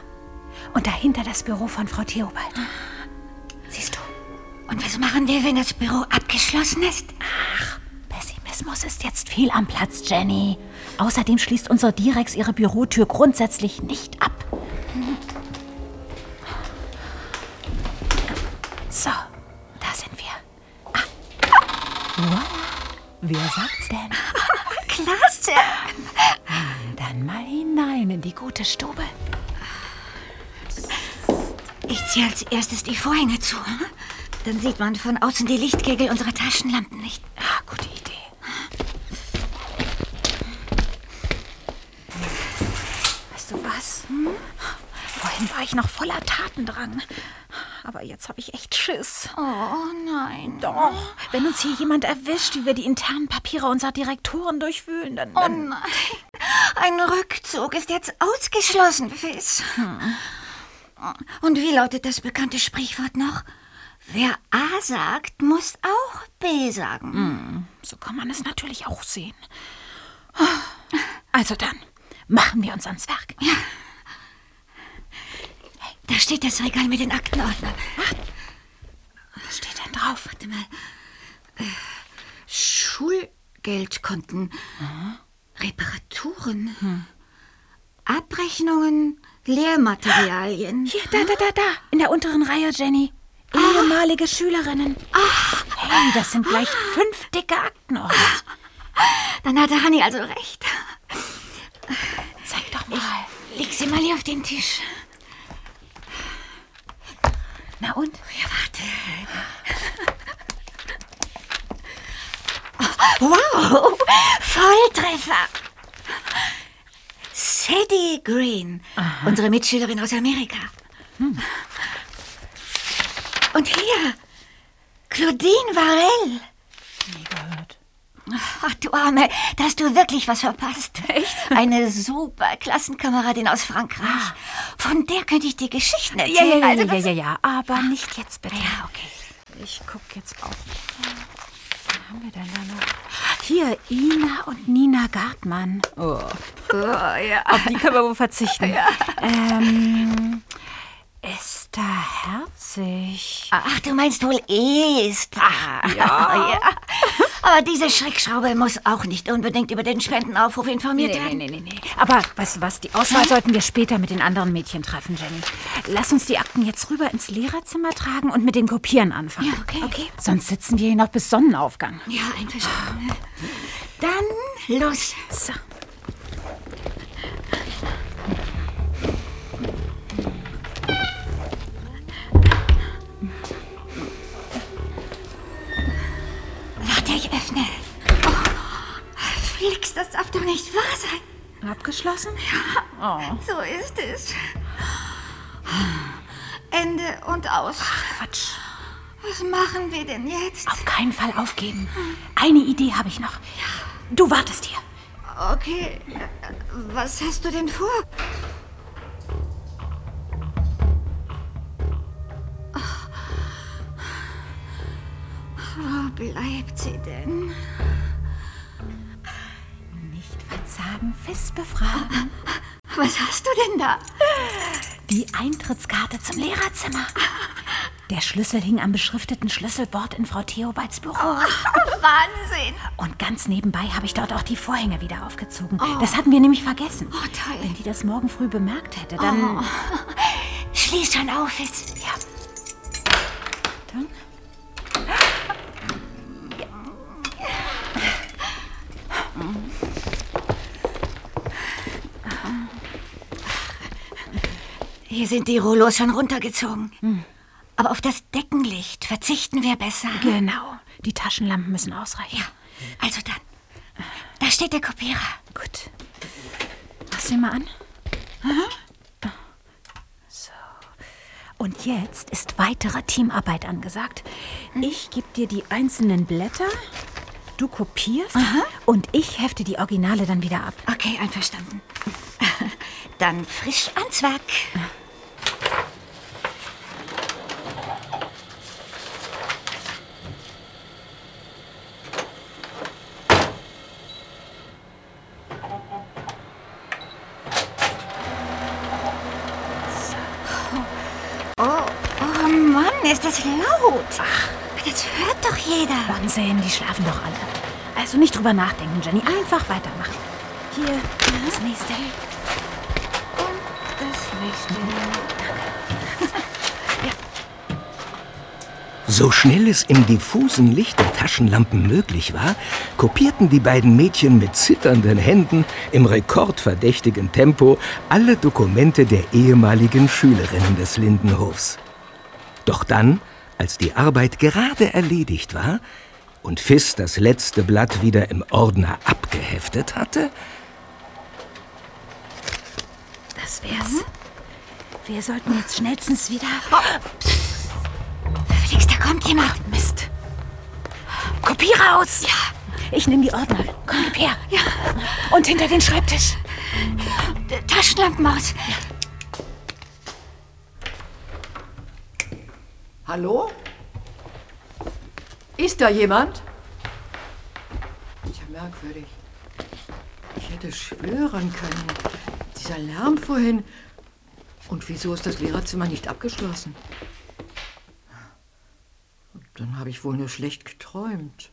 Und dahinter das Büro von Frau Theobald. Siehst du? Und was machen wir, wenn das Büro abgeschlossen ist? Ach, Pessimismus ist jetzt fehl am Platz, Jenny. Außerdem schließt unser Direx ihre Bürotür grundsätzlich nicht ab. So, da sind wir. Ah. Wow. Wer sagt's denn? Klasse. Dann mal hinein in die gute Stube. Ich ziehe als erstes die Vorhänge zu. hm? Dann sieht man von außen die Lichtkegel unserer Taschenlampen nicht. Ah, gute Idee. Weißt du was? Hm? Vorhin war ich noch voller Tatendrang. Aber jetzt habe ich echt Schiss. Oh nein. Doch. Wenn uns hier jemand erwischt, wie wir die internen Papiere unserer Direktoren durchwühlen, dann. Oh dann nein. Ein Rückzug ist jetzt ausgeschlossen, Fizz. Und wie lautet das bekannte Sprichwort noch? Wer A sagt, muss auch B sagen. Hm, so kann man es natürlich auch sehen. Also dann, machen wir uns ans Werk. Ja. Da steht das Regal mit den Aktenordnern. Was steht denn drauf? Warte mal. Äh, Schulgeldkonten. Reparaturen. Hm. Abrechnungen, Lehrmaterialien. Hier, da, da, da, da. In der unteren Reihe, Jenny. Ehemalige Schülerinnen. Hey, das sind gleich fünf dicke Aktenordner. Dann hatte Hanni also recht. Zeig doch mal. Leg sie mal hier auf den Tisch. Na und? Ja, warte. Wow, Volltreffer. Sadie Green, unsere Mitschülerin aus Amerika. Und hier, Claudine Varell. Gehört. Ach, du Arme, da hast du wirklich was verpasst. Echt? Eine super Klassenkameradin aus Frankreich. Von der könnte ich dir Geschichten Ja, erzählen. ja, ja, Also, ja, das- ja, ja, aber nicht jetzt bitte. Ja, okay. Ich guck jetzt auch. Was haben wir denn da noch? Hier, Ina und Nina Gartmann. Oh. ja. Auf die können wir wohl verzichten. Ja. Ähm, Esther Herzig. Ach, du meinst wohl Esther. ja. ja. Aber diese Schreckschraube muss auch nicht unbedingt über den Spendenaufruf informiert Nee, werden. nee, nee, nee. Aber weißt du was, die Auswahl sollten wir später mit den anderen Mädchen treffen, Jenny. Lass uns die Akten jetzt rüber ins Lehrerzimmer tragen und mit den Kopieren anfangen. Ja, okay. okay. Sonst sitzen wir hier noch bis Sonnenaufgang. Ja, einverstanden. Dann los. So. Warte, ich öffne. Oh, Flix, das darf doch nicht wahr sein. Abgeschlossen? Ja, Oh. so ist es. Ende und aus. Quatsch. Was machen wir denn jetzt? Auf keinen Fall aufgeben. Eine Idee habe ich noch. Du wartest hier. Okay, was hast du denn vor? Wo bleibt sie denn? Nicht verzagen, Fiss befragen. Was hast du denn da? Die Eintrittskarte zum Lehrerzimmer. Der Schlüssel hing am beschrifteten Schlüsselbord in Frau Theobalds Büro. Wahnsinn! Und ganz nebenbei habe ich dort auch die Vorhänge wieder aufgezogen. Oh. Das hatten wir nämlich vergessen. Oh, toll. Wenn die das morgen früh bemerkt hätte, dann... Oh. Schließ schon auf, Fitz. Ja. Hier sind die Rollos schon runtergezogen. Aber auf das Deckenlicht verzichten wir besser. Genau. Die Taschenlampen müssen ausreichen. Ja, also dann. Da steht der Kopierer. Gut. Mach sie mal an. So. Und jetzt ist weitere Teamarbeit angesagt. Ich gebe dir die einzelnen Blätter, du kopierst und ich hefte die Originale dann wieder ab. Okay, einverstanden. Dann frisch ans Werk. Oh, oh Mann, ist das laut. Das hört doch jeder. Unsinn, die schlafen doch alle. Also nicht drüber nachdenken, Jenny. Einfach weitermachen. Hier, das nächste. Das nächste. So schnell es im diffusen Licht der Taschenlampen möglich war, kopierten die beiden Mädchen mit zitternden Händen im rekordverdächtigen Tempo alle Dokumente der ehemaligen Schülerinnen des Lindenhofs. Doch dann, als die Arbeit gerade erledigt war und Fiss das letzte Blatt wieder im Ordner abgeheftet hatte, Das wär's. Wir sollten jetzt schnellstens wieder... Felix, da kommt jemand. Mist. Kopiere aus! Ja. Ich nehme die Ordner. Komm, gib her. Ja. Und hinter den Schreibtisch. Taschenlampenmaus. Hallo? Ist da jemand? Tja, merkwürdig. Ich hätte schwören können. Dieser Lärm vorhin. Und wieso ist das Lehrerzimmer nicht abgeschlossen? Dann habe ich wohl nur schlecht geträumt.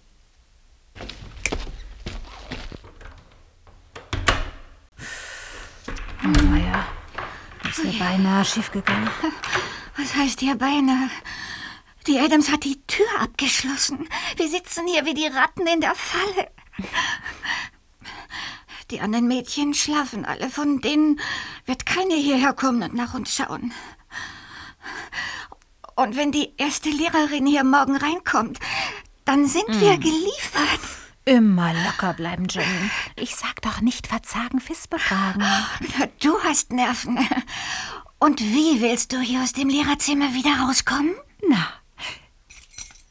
Oh, ja. Das wäre beinahe schief gegangen. Was heißt hier beinahe? Die Adams hat die Tür abgeschlossen. Wir sitzen hier wie die Ratten in der Falle. Die anderen Mädchen schlafen alle. Von denen wird keine hierher kommen und nach uns schauen. Und wenn die erste Lehrerin hier morgen reinkommt, dann sind wir Hm. geliefert. Immer locker bleiben, Jenny. Ich sag doch nicht verzagen, Fiss befragen. Na, Du hast Nerven. Und wie willst du hier aus dem Lehrerzimmer wieder rauskommen? Na,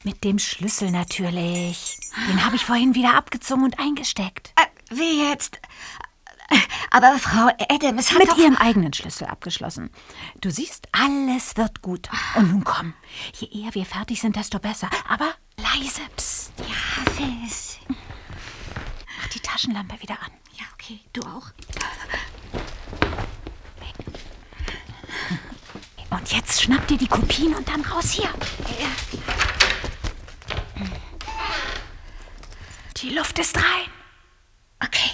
mit dem Schlüssel natürlich. Den habe ich vorhin wieder abgezogen und eingesteckt. Äh, wie jetzt? Aber Frau Adams hat Mit doch... ihrem eigenen Schlüssel abgeschlossen. Du siehst, alles wird gut. Und nun komm. Je eher wir fertig sind, desto besser. Aber leise. Psst. Ja, Fizz. Taschenlampe wieder an. Ja, okay, du auch. Und jetzt schnapp dir die Kopien und dann raus hier. Die Luft ist rein. Okay.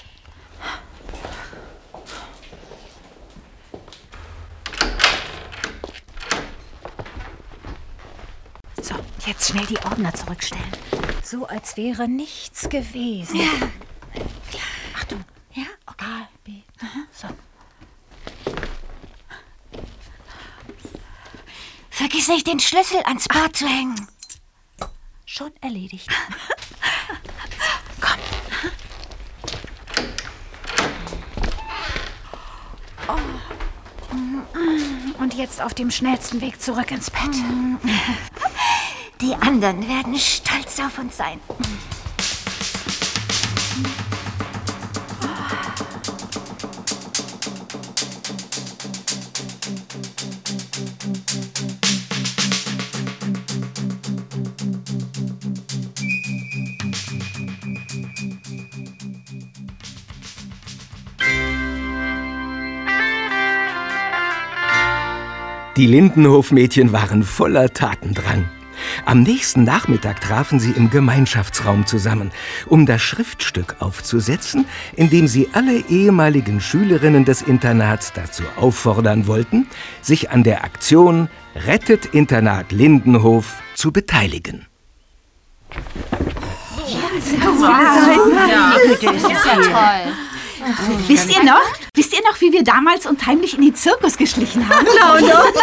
So, jetzt schnell die Ordner zurückstellen. So, als wäre nichts gewesen. Ja. Achtung. Ja, okay. A, B. So. Nicht, den Schlüssel ans Bad zu hängen. Schon erledigt. Oh. Und jetzt auf dem schnellsten Weg zurück ins Bett. Die anderen werden stolz auf uns sein. Die Lindenhof-Mädchen waren voller Tatendrang. Am nächsten Nachmittag trafen sie im Gemeinschaftsraum zusammen, um das Schriftstück aufzusetzen, in dem sie alle ehemaligen Schülerinnen des Internats dazu auffordern wollten, sich an der Aktion Rettet Internat Lindenhof zu beteiligen. Ja, das ist ja toll. Wisst ihr noch? Wisst ihr noch, wie wir damals uns heimlich in den Zirkus geschlichen haben? Genau, doch.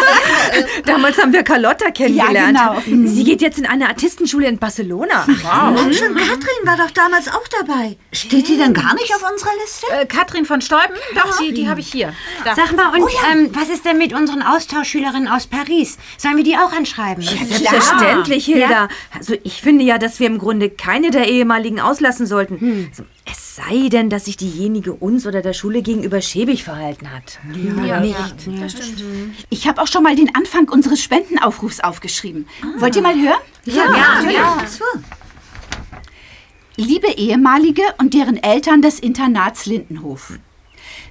Damals haben wir Carlotta kennengelernt. Ja, genau. Sie geht jetzt in eine Artistenschule in Barcelona. Und schon Katrin war doch damals auch dabei. Steht die denn gar nicht auf unserer Liste? Äh, Katrin von Stolpen? Doch, die, die habe ich hier. Da. Sag mal, und Oh ja. ähm, was ist denn mit unseren Austauschschülerinnen aus Paris? Sollen wir die auch anschreiben? Selbstverständlich, Hilda. Also ich finde ja, dass wir im Grunde keine der ehemaligen auslassen sollten. Also, es sei denn, dass sich diejenige uns oder der Schule gegenüber schäbig verhalten hat. Ja, nicht. ja, das stimmt. Ich habe auch schon mal den Anfang unseres Spendenaufrufs aufgeschrieben. Wollt ihr mal hören? Ja, ja, natürlich. Liebe Ehemalige und deren Eltern des Internats Lindenhof.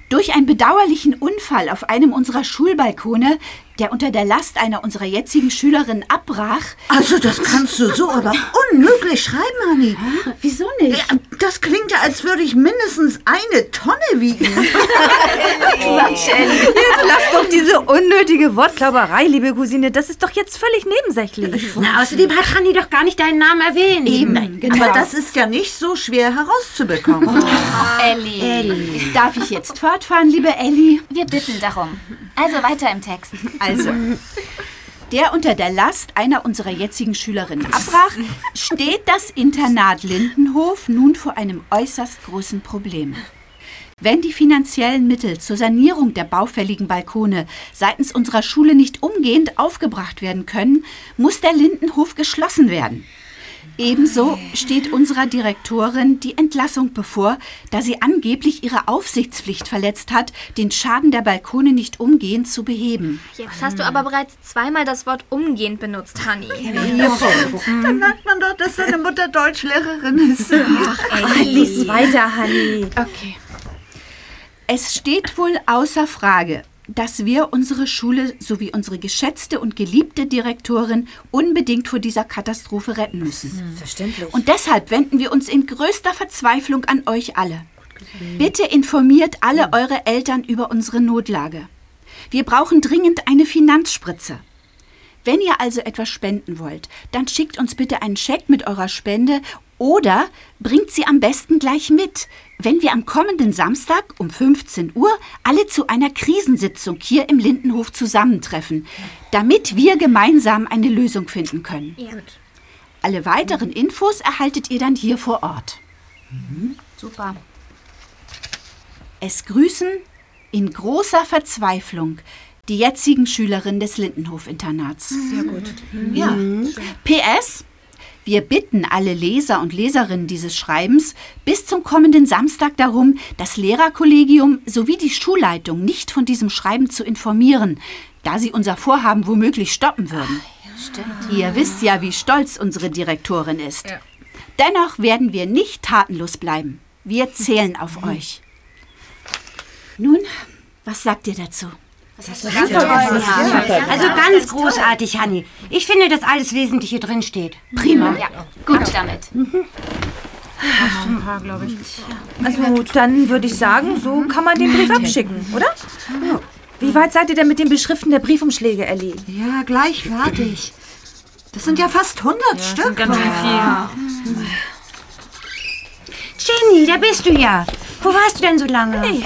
Durch einen bedauerlichen Unfall auf einem unserer Schulbalkone, der unter der Last einer unserer jetzigen Schülerinnen abbrach. Also, das kannst du so aber unmöglich schreiben, Hanni. Wieso nicht? Ja, das klingt ja, als würde ich mindestens eine Tonne wiegen. Quatsch, Elli. Jetzt lass doch diese unnötige Wortklauberei, liebe Cousine. Das ist doch jetzt völlig nebensächlich. Na, außerdem hat Hanni doch gar nicht deinen Namen erwähnt. Eben, Nein, genau. aber das ist ja nicht so schwer herauszubekommen. Elli. Darf ich jetzt fortfahren, liebe Elli? Wir bitten darum. Also weiter im Text. Also, der unter der Last einer unserer jetzigen Schülerinnen abbrach, steht das Internat Lindenhof nun vor einem äußerst großen Problem. Wenn die finanziellen Mittel zur Sanierung der baufälligen Balkone seitens unserer Schule nicht umgehend aufgebracht werden können, muss der Lindenhof geschlossen werden. Ebenso steht unserer Direktorin die Entlassung bevor, da sie angeblich ihre Aufsichtspflicht verletzt hat, den Schaden der Balkone nicht umgehend zu beheben. Jetzt hast du aber bereits zweimal das Wort umgehend benutzt, Hanni. Dann merkt man doch, dass deine Mutter Deutschlehrerin ist. Ach, ey. Lies weiter, Hanni. Okay. Es steht wohl außer Frage, dass wir unsere Schule sowie unsere geschätzte und geliebte Direktorin unbedingt vor dieser Katastrophe retten müssen. Verständlich. Und deshalb wenden wir uns in größter Verzweiflung an euch alle. Bitte informiert alle eure Eltern über unsere Notlage. Wir brauchen dringend eine Finanzspritze. Wenn ihr also etwas spenden wollt, dann schickt uns bitte einen Scheck mit eurer Spende oder bringt sie am besten gleich mit, wenn wir am kommenden Samstag um 15 Uhr alle zu einer Krisensitzung hier im Lindenhof zusammentreffen, damit wir gemeinsam eine Lösung finden können. Alle weiteren Infos erhaltet ihr dann hier vor Ort. Super. Es grüßen in großer Verzweiflung die jetzigen Schülerinnen des Lindenhof-Internats. Sehr gut. Ja. PS. Wir bitten alle Leser und Leserinnen dieses Schreibens bis zum kommenden Samstag darum, das Lehrerkollegium sowie die Schulleitung nicht von diesem Schreiben zu informieren, da sie unser Vorhaben womöglich stoppen würden. Stimmt. Ihr wisst ja, wie stolz unsere Direktorin ist. Dennoch werden wir nicht tatenlos bleiben. Wir zählen auf euch. Nun, was sagt ihr dazu? Also ganz großartig, Hanni. Ich finde, dass alles Wesentliche drin steht. Prima. Ja, gut damit. Also dann würde ich sagen, so kann man den Brief abschicken, oder? Wie weit seid ihr denn mit dem Beschriften der Briefumschläge, Ellie? Ja, gleich fertig. Das sind ja fast 100 Stück. ganz schön viel. Jenny, da bist du ja. Wo warst du denn so lange? Hey.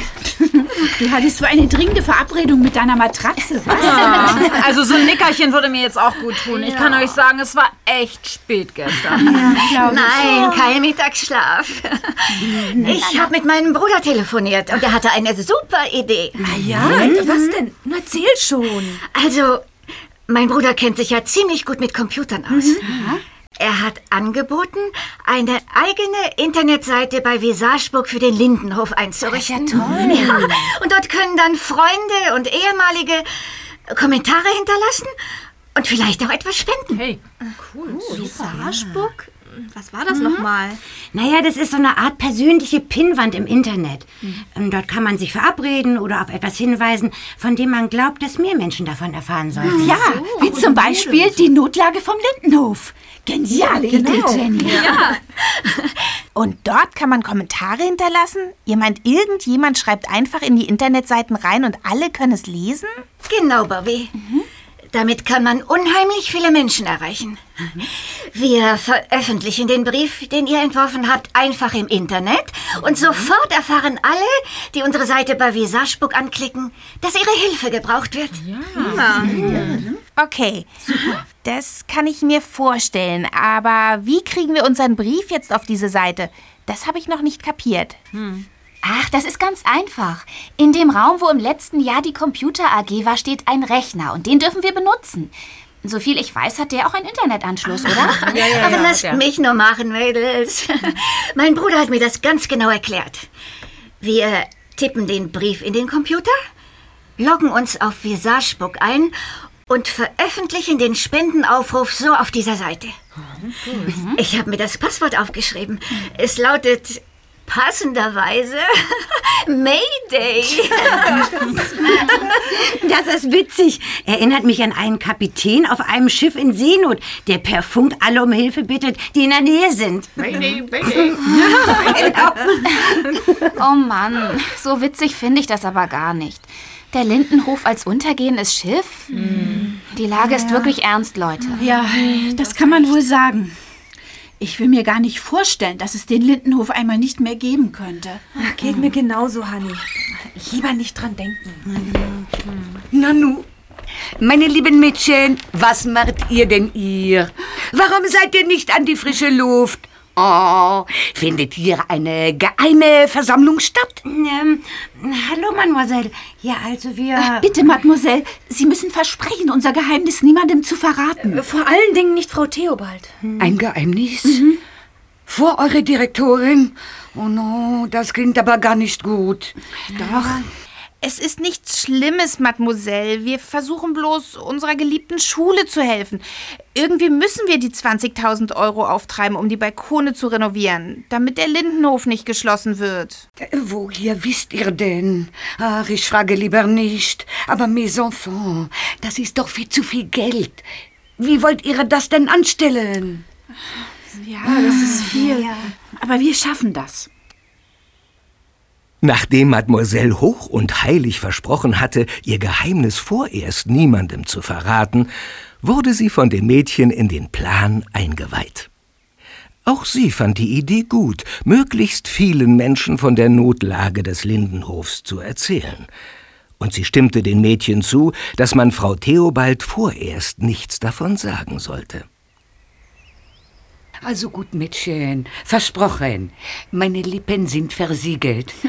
Du hattest so eine dringende Verabredung mit deiner Matratze. Was? Ja, also so ein Nickerchen würde mir jetzt auch gut tun. Ich kann euch sagen, es war echt spät gestern. Nein, kein Mittagsschlaf. Ich habe mit meinem Bruder telefoniert und er hatte eine super Idee. Ah ja? Was denn? Na, erzähl schon. Also, mein Bruder kennt sich ja ziemlich gut mit Computern aus. Er hat angeboten, eine eigene Internetseite bei Visageburg für den Lindenhof einzurichten. Ja, toll. Ja, und dort können dann Freunde und ehemalige Kommentare hinterlassen und vielleicht auch etwas spenden. Hey, cool. Visageburg? Was war das nochmal? Naja, das ist so eine Art persönliche Pinnwand im Internet. Und Dort kann man sich verabreden oder auf etwas hinweisen, von dem man glaubt, dass mehr Menschen davon erfahren sollten. Ja, wie zum Beispiel die Notlage vom Lindenhof. Geniale Genau. Idee, Jenny. Ja. Und dort kann man Kommentare hinterlassen? Ihr meint, irgendjemand schreibt einfach in die Internetseiten rein und alle können es lesen? Genau, Bobby. Damit kann man unheimlich viele Menschen erreichen. Wir veröffentlichen den Brief, den ihr entworfen habt, einfach im Internet und sofort erfahren alle, die unsere Seite bei Visageburg anklicken, dass ihre Hilfe gebraucht wird. Okay, das kann ich mir vorstellen. Aber wie kriegen wir unseren Brief jetzt auf diese Seite? Das habe ich noch nicht kapiert. Ach, das ist ganz einfach. In dem Raum, wo im letzten Jahr die Computer AG war, steht ein Rechner und den dürfen wir benutzen. Soviel ich weiß, hat der auch einen Internetanschluss, oder? Aber lasst mich nur machen, Mädels. mein Bruder hat mir das ganz genau erklärt. Wir tippen den Brief in den Computer, loggen uns auf Visageburg ein und veröffentlichen den Spendenaufruf so auf dieser Seite. Ich habe mir das Passwort aufgeschrieben. Es lautet passenderweise Mayday. Das ist witzig. Erinnert mich an einen Kapitän auf einem Schiff in Seenot, der per Funk alle um Hilfe bittet, die in der Nähe sind. Oh Mann, so witzig finde ich das aber gar nicht. Der Lindenhof als untergehendes Schiff? Die Lage ist wirklich ernst, Leute. Ja, das kann man wohl sagen. Ich will mir gar nicht vorstellen, dass es den Lindenhof einmal nicht mehr geben könnte. Ach, geht mir genauso, Hanni. Lieber nicht dran denken. Nanu, meine lieben Mädchen, was macht ihr denn ihr? Warum seid ihr nicht an die frische Luft? Oh, findet hier eine geheime Versammlung statt? Ähm, hallo, Mademoiselle. Ja, also wir... Ach, bitte, Mademoiselle, Sie müssen versprechen, unser Geheimnis niemandem zu verraten. Vor allen Dingen nicht Frau Theobald. Ein Geheimnis? Vor eure Direktorin? Oh no, das klingt aber gar nicht gut. Doch. Es ist nichts Schlimmes, Mademoiselle. Wir versuchen bloß, unserer geliebten Schule zu helfen. Irgendwie müssen wir die 20.000 Euro auftreiben, um die Balkone zu renovieren, damit der Lindenhof nicht geschlossen wird. Äh, Woher wisst ihr denn? Ach, ich frage lieber nicht. Aber mes enfants, das ist doch viel zu viel Geld. Wie wollt ihr das denn anstellen? Ja, das ist viel. Aber wir schaffen das. Nachdem Mademoiselle hoch und heilig versprochen hatte, ihr Geheimnis vorerst niemandem zu verraten, wurde sie von den Mädchen in den Plan eingeweiht. Auch sie fand die Idee gut, möglichst vielen Menschen von der Notlage des Lindenhofs zu erzählen. Und sie stimmte den Mädchen zu, dass man Frau Theobald vorerst nichts davon sagen sollte. Also gut, Mädchen, versprochen. Meine Lippen sind versiegelt.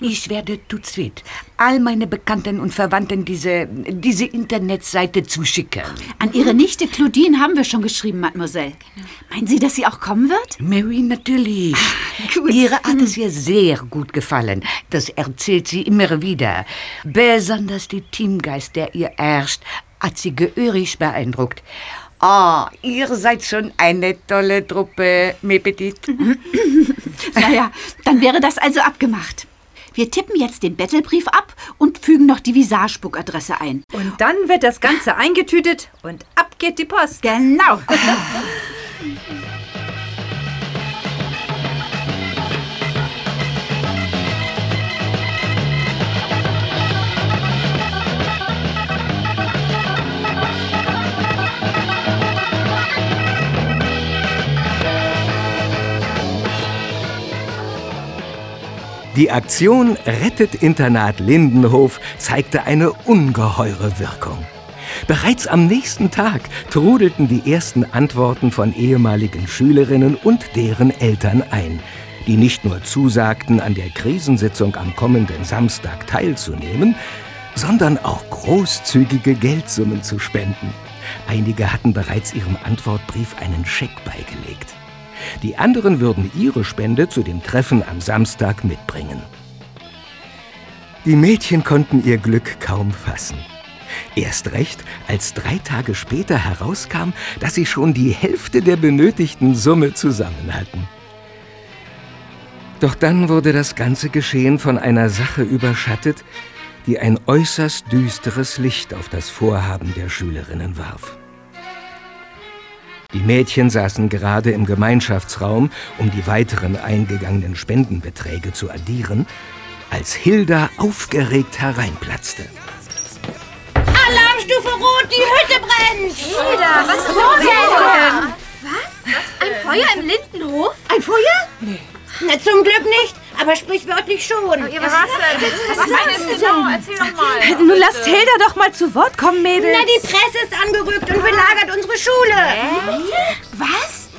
Ich werde suite all meine Bekannten und Verwandten diese, diese Internetseite zuschicken. An Ihre Nichte Claudine haben wir schon geschrieben, Mademoiselle. Meinen Sie, dass sie auch kommen wird? Mary, natürlich. Ihre hat es ihr sehr gut gefallen. Das erzählt sie immer wieder. Besonders der Teamgeist, der ihr herrscht, hat sie gehörig beeindruckt. Oh, ihr seid schon eine tolle Truppe, mes petites. Naja, dann wäre das also abgemacht. Wir tippen jetzt den Bettelbrief ab und fügen noch die Visagespuckadresse ein. Und dann wird das Ganze eingetütet und ab geht die Post. Genau. Die Aktion Rettet Internat Lindenhof zeigte eine ungeheure Wirkung. Bereits am nächsten Tag trudelten die ersten Antworten von ehemaligen Schülerinnen und deren Eltern ein, die nicht nur zusagten, an der Krisensitzung am kommenden Samstag teilzunehmen, sondern auch großzügige Geldsummen zu spenden. Einige hatten bereits ihrem Antwortbrief einen Scheck beigelegt. Die anderen würden ihre Spende zu dem Treffen am Samstag mitbringen. Die Mädchen konnten ihr Glück kaum fassen. Erst recht, als drei Tage später herauskam, dass sie schon die Hälfte der benötigten Summe zusammen hatten. Doch dann wurde das ganze Geschehen von einer Sache überschattet, die ein äußerst düsteres Licht auf das Vorhaben der Schülerinnen warf. Die Mädchen saßen gerade im Gemeinschaftsraum, um die weiteren eingegangenen Spendenbeträge zu addieren, als Hilda aufgeregt hereinplatzte. Alarmstufe Rot, die Hütte brennt! Hilda, was ist los denn? Was? Ein Feuer im Lindenhof? Ein Feuer? Nee. Na, zum Glück nicht, aber sprichwörtlich schon. was denn? Was meinst du denn? Erzähl doch mal. Nun lasst Hilda doch mal zu Wort kommen, Mädels. Na, die Presse ist angerückt und belagert unsere Schule. Was?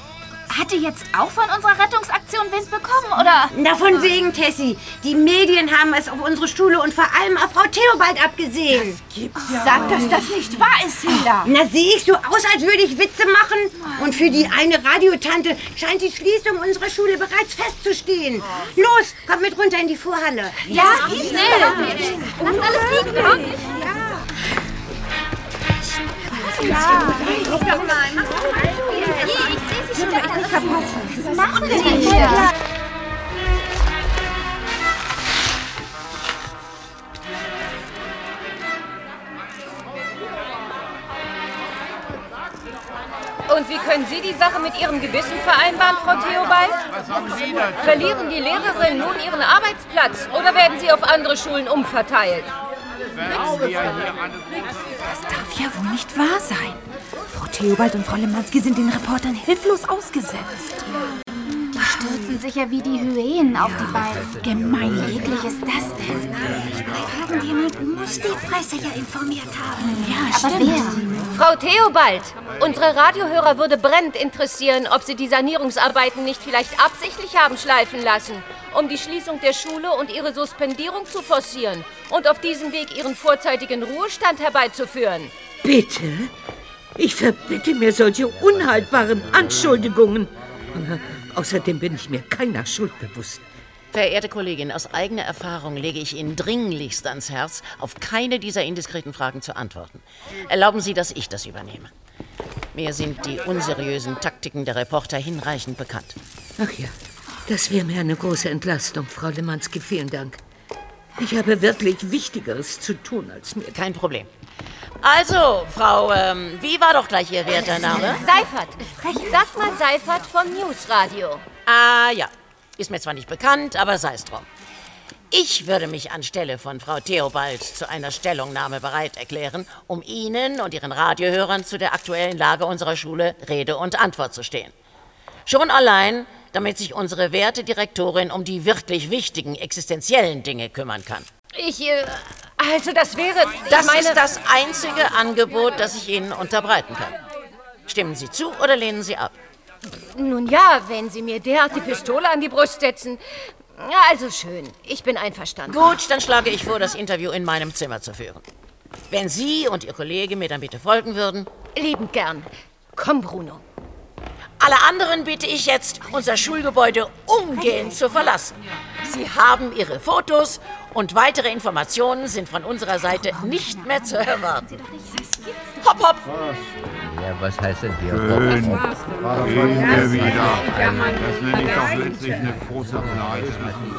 Hat die jetzt auch von unserer Rettungsaktion Wind bekommen, oder? Davon wegen, Tessie. Die Medien haben es auf unsere Schule und vor allem auf Frau Theobald abgesehen. Das gibt's ja Sag, dass das nicht wahr ist, Hilda. Na, sehe ich so aus, als würde ich Witze machen? Und für die eine Radiotante scheint die Schließung unserer Schule bereits festzustehen. Los, kommt mit runter in die Vorhalle. Ja, schnell. Lasst alles liegen, komm. Ja. Ich sehe sie schon nicht verpassen. Was machen wir denn hier? Und wie können Sie die Sache mit Ihrem Gewissen vereinbaren, Frau Theobald? Verlieren die Lehrerinnen nun ihren Arbeitsplatz oder werden sie auf andere Schulen umverteilt? Das darf ja wohl nicht wahr sein. Frau Theobald und Frau Lemanski sind den Reportern hilflos ausgesetzt. Die stürzen sich ja wie die Hyänen auf die beiden. Gemein. Wie eklig ist das denn? Irgendjemand muss die Presse ja informiert haben. Ja, Aber stimmt. wer? Frau Theobald, unsere Radiohörer würde brennend interessieren, ob Sie die Sanierungsarbeiten nicht vielleicht absichtlich haben schleifen lassen, um die Schließung der Schule und ihre Suspendierung zu forcieren und auf diesem Weg Ihren vorzeitigen Ruhestand herbeizuführen. Bitte? Ich verbitte mir solche unhaltbaren Anschuldigungen. Außerdem bin ich mir keiner Schuld bewusst. Verehrte Kollegin, aus eigener Erfahrung lege ich Ihnen dringlichst ans Herz, auf keine dieser indiskreten Fragen zu antworten. Erlauben Sie, dass ich das übernehme. Mir sind die unseriösen Taktiken der Reporter hinreichend bekannt. Ach ja, das wäre mir eine große Entlastung, Frau Lemanski. Vielen Dank. Ich habe wirklich Wichtigeres zu tun, als mir... Kein Problem. Also, Frau, ähm, wie war doch gleich Ihr werter Name? Seifert. Sag mal Seifert vom Newsradio. Ah ja, ist mir zwar nicht bekannt, aber sei es drum. Ich würde mich anstelle von Frau Theobald zu einer Stellungnahme bereit erklären, um Ihnen und Ihren Radiohörern zu der aktuellen Lage unserer Schule Rede und Antwort zu stehen. Schon allein, damit sich unsere werte Direktorin um die wirklich wichtigen, existenziellen Dinge kümmern kann. Ich, äh, also das wäre... Das ist das einzige Angebot, das ich Ihnen unterbreiten kann. Stimmen Sie zu oder lehnen Sie ab? Nun ja, wenn Sie mir derart die Pistole an die Brust setzen. Ja, also schön. Ich bin einverstanden. Gut, dann schlage ich vor, das Interview in meinem Zimmer zu führen. Wenn Sie und Ihr Kollege mir dann bitte folgen würden. Liebend gern. Komm, Bruno. Alle anderen bitte ich jetzt, unser Schulgebäude umgehend zu verlassen. Sie haben Ihre Fotos und weitere Informationen sind von unserer Seite nicht mehr zu erwarten. Hopp, hopp! Ja, was heißt denn hier? Schön. Gehen wir wieder. Das nenne ich doch letztlich eine große Leistung.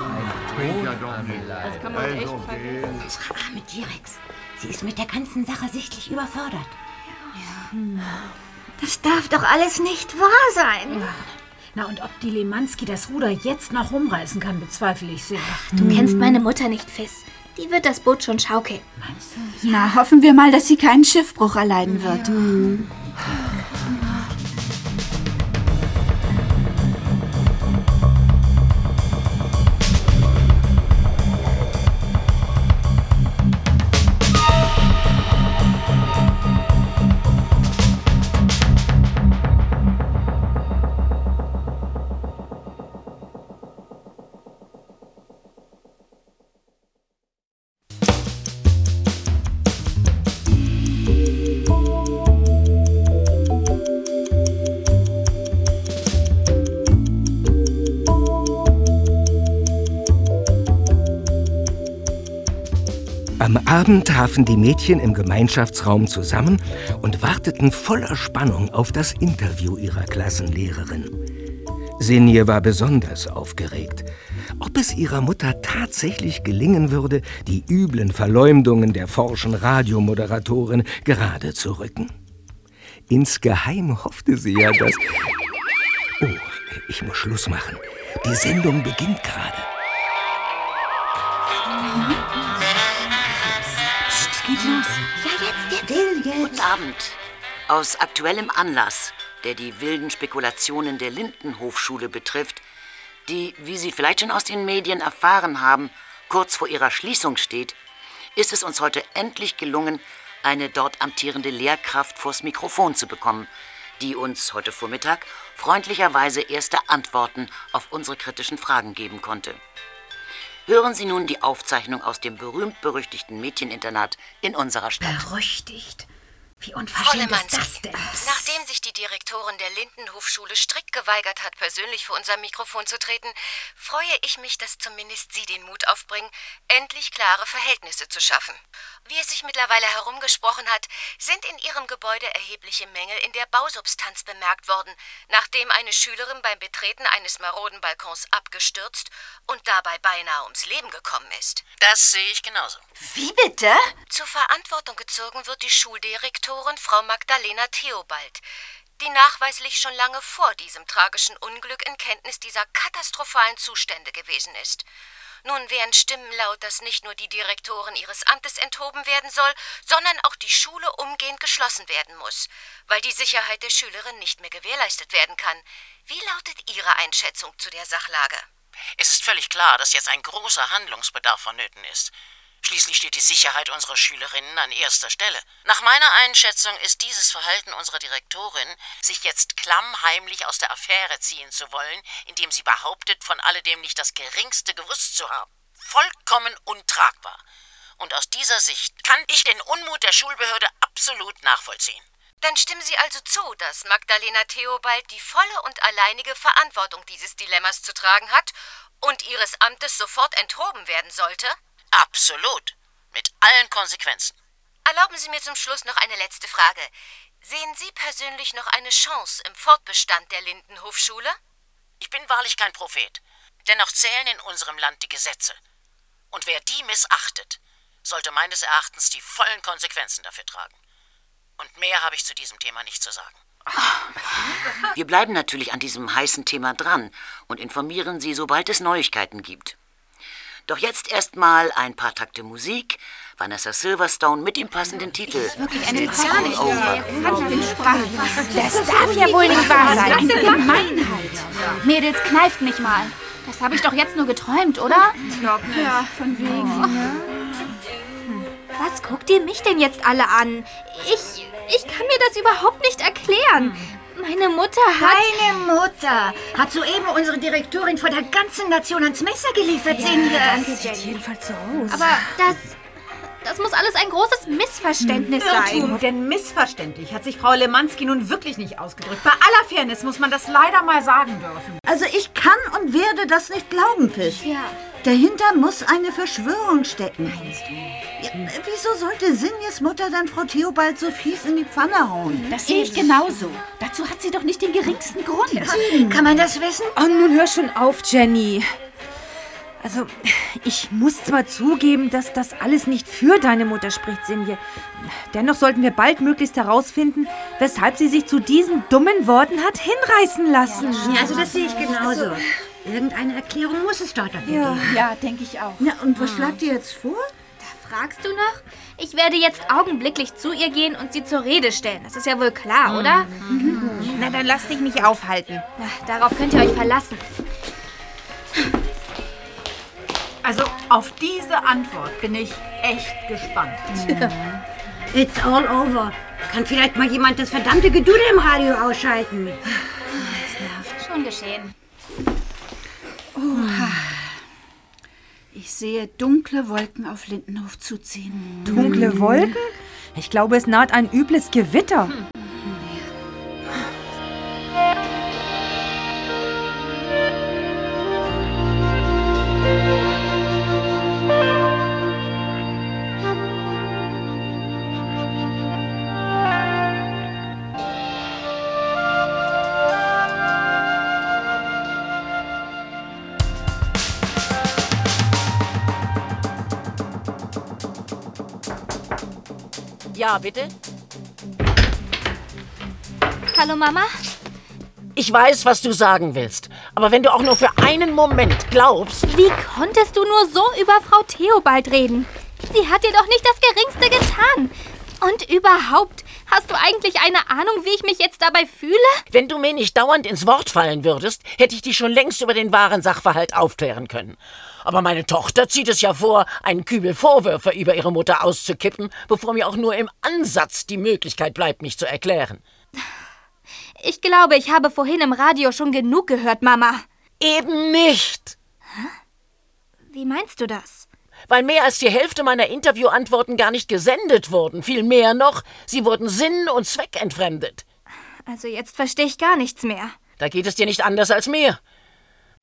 Bringt ja doch nicht. Also gehen. Unsere arme T-Rex. Sie ist mit der ganzen Sache sichtlich überfordert. Das darf doch alles nicht wahr sein. Na, und ob die Lemanski das Ruder jetzt noch rumreißen kann, bezweifle ich sehr. Du kennst meine Mutter nicht, Fiss. Die wird das Boot schon schaukeln. Na, hoffen wir mal, dass sie keinen Schiffbruch erleiden wird. Am Abend trafen die Mädchen im Gemeinschaftsraum zusammen und warteten voller Spannung auf das Interview ihrer Klassenlehrerin. Sinje war besonders aufgeregt. Ob es ihrer Mutter tatsächlich gelingen würde, die üblen Verleumdungen der forschen Radiomoderatorin gerade zu rücken? Insgeheim hoffte sie ja, dass... Oh, ich muss Schluss machen. Die Sendung beginnt gerade. Abend. Aus aktuellem Anlass, der die wilden Spekulationen der Lindenhofschule betrifft, die, wie Sie vielleicht schon aus den Medien erfahren haben, kurz vor ihrer Schließung steht, ist es uns heute endlich gelungen, eine dort amtierende Lehrkraft vors Mikrofon zu bekommen, die uns heute Vormittag freundlicherweise erste Antworten auf unsere kritischen Fragen geben konnte. Hören Sie nun die Aufzeichnung aus dem berühmt-berüchtigten Mädcheninternat in unserer Stadt. Berüchtigt? Wie unverschämt ist das denn? nachdem sich die Direktorin der Lindenhofschule strikt geweigert hat, persönlich vor unser Mikrofon zu treten, freue ich mich, dass zumindest Sie den Mut aufbringen, endlich klare Verhältnisse zu schaffen. Wie es sich mittlerweile herumgesprochen hat, sind in Ihrem Gebäude erhebliche Mängel in der Bausubstanz bemerkt worden, nachdem eine Schülerin beim Betreten eines maroden Balkons abgestürzt und dabei beinahe ums Leben gekommen ist. Das sehe ich genauso. Wie bitte? Zur Verantwortung gezogen wird die Schuldirektorin Frau Magdalena Theobald, die nachweislich schon lange vor diesem tragischen Unglück in Kenntnis dieser katastrophalen Zustände gewesen ist. Nun werden Stimmen laut, dass nicht nur die Direktorin ihres Amtes enthoben werden soll, sondern auch die Schule umgehend geschlossen werden muss, weil die Sicherheit der Schülerin nicht mehr gewährleistet werden kann. Wie lautet Ihre Einschätzung zu der Sachlage? Es ist völlig klar, dass jetzt ein großer Handlungsbedarf vonnöten ist. Schließlich steht die Sicherheit unserer Schülerinnen an erster Stelle. Nach meiner Einschätzung ist dieses Verhalten unserer Direktorin, sich jetzt klammheimlich aus der Affäre ziehen zu wollen, indem sie behauptet, von alledem nicht das geringste gewusst zu haben, vollkommen untragbar. Und aus dieser Sicht kann ich den Unmut der Schulbehörde absolut nachvollziehen. Dann stimmen Sie also zu, dass Magdalena Theobald die volle und alleinige Verantwortung dieses Dilemmas zu tragen hat und ihres Amtes sofort enthoben werden sollte? Absolut. Mit allen Konsequenzen. Erlauben Sie mir zum Schluss noch eine letzte Frage. Sehen Sie persönlich noch eine Chance im Fortbestand der Lindenhofschule? Ich bin wahrlich kein Prophet. Dennoch zählen in unserem Land die Gesetze. Und wer die missachtet, sollte meines Erachtens die vollen Konsequenzen dafür tragen. Und mehr habe ich zu diesem Thema nicht zu sagen. Wir bleiben natürlich an diesem heißen Thema dran und informieren Sie, sobald es Neuigkeiten gibt. Doch jetzt erstmal ein paar Takte Musik. Vanessa Silverstone mit dem passenden Titel. Wirklich eine It's all over. Das darf ja wohl nicht wahr sein. Eine Gemeinheit. Mädels, kneift mich mal. Das habe ich doch jetzt nur geträumt, oder? Ja, von wegen. Was guckt ihr mich denn jetzt alle an? Ich, ich kann mir das überhaupt nicht erklären. Meine Mutter hat... Deine Mutter hat soeben unsere Direktorin vor der ganzen Nation ans Messer geliefert, Sinje. das sieht jedenfalls so aus. Aber das... Das muss alles ein großes Missverständnis Irrtum, sein. denn missverständlich hat sich Frau Lemanski nun wirklich nicht ausgedrückt. Bei aller Fairness muss man das leider mal sagen dürfen. Also ich kann und werde das nicht glauben, Fisch. Ja. Dahinter muss eine Verschwörung stecken. Meinst du? Ja, wieso sollte Sinjes Mutter dann Frau Theobald so fies in die Pfanne hauen? Das sehe ich genauso. Dazu hat sie doch nicht den geringsten Grund. Kann man das wissen? Oh, nun hör schon auf, Jenny. Also, ich muss zwar zugeben, dass das alles nicht für deine Mutter spricht, Sinje. Dennoch sollten wir baldmöglichst herausfinden, weshalb sie sich zu diesen dummen Worten hat hinreißen lassen. Ja, also das sehe ich genauso. Irgendeine Erklärung muss es dort dafür Ja, geben. ja denke ich auch. Ja, und was schlagt ihr jetzt vor? Fragst du noch? Ich werde jetzt augenblicklich zu ihr gehen und sie zur Rede stellen. Das ist ja wohl klar, oder? Na, dann lass dich nicht aufhalten. Ja, darauf könnt ihr euch verlassen. Also auf diese Antwort bin ich echt gespannt. It's all over. Kann vielleicht mal jemand das verdammte Gedudel im Radio ausschalten? Schon geschehen. Oha. Ich sehe dunkle Wolken auf Lindenhof zuziehen. Dunkle Wolken? Ich glaube, es naht ein übles Gewitter. Ja, bitte? Hallo, Mama? Ich weiß, was du sagen willst. Aber wenn du auch nur für einen Moment glaubst. Wie konntest du nur so über Frau Theobald reden? Sie hat dir doch nicht das Geringste getan. Und überhaupt, hast du eigentlich eine Ahnung, wie ich mich jetzt dabei fühle? Wenn du mir nicht dauernd ins Wort fallen würdest, hätte ich dich schon längst über den wahren Sachverhalt aufklären können. Aber meine Tochter zieht es ja vor, einen Kübel Vorwürfe über ihre Mutter auszukippen, bevor mir auch nur im Ansatz die Möglichkeit bleibt, mich zu erklären. Ich glaube, ich habe vorhin im Radio schon genug gehört, Mama. Eben nicht. Wie meinst du das? Weil mehr als die Hälfte meiner Interviewantworten gar nicht gesendet wurden. Viel mehr noch, sie wurden sinn- und zweckentfremdet. Also jetzt verstehe ich gar nichts mehr. Da geht es dir nicht anders als mir.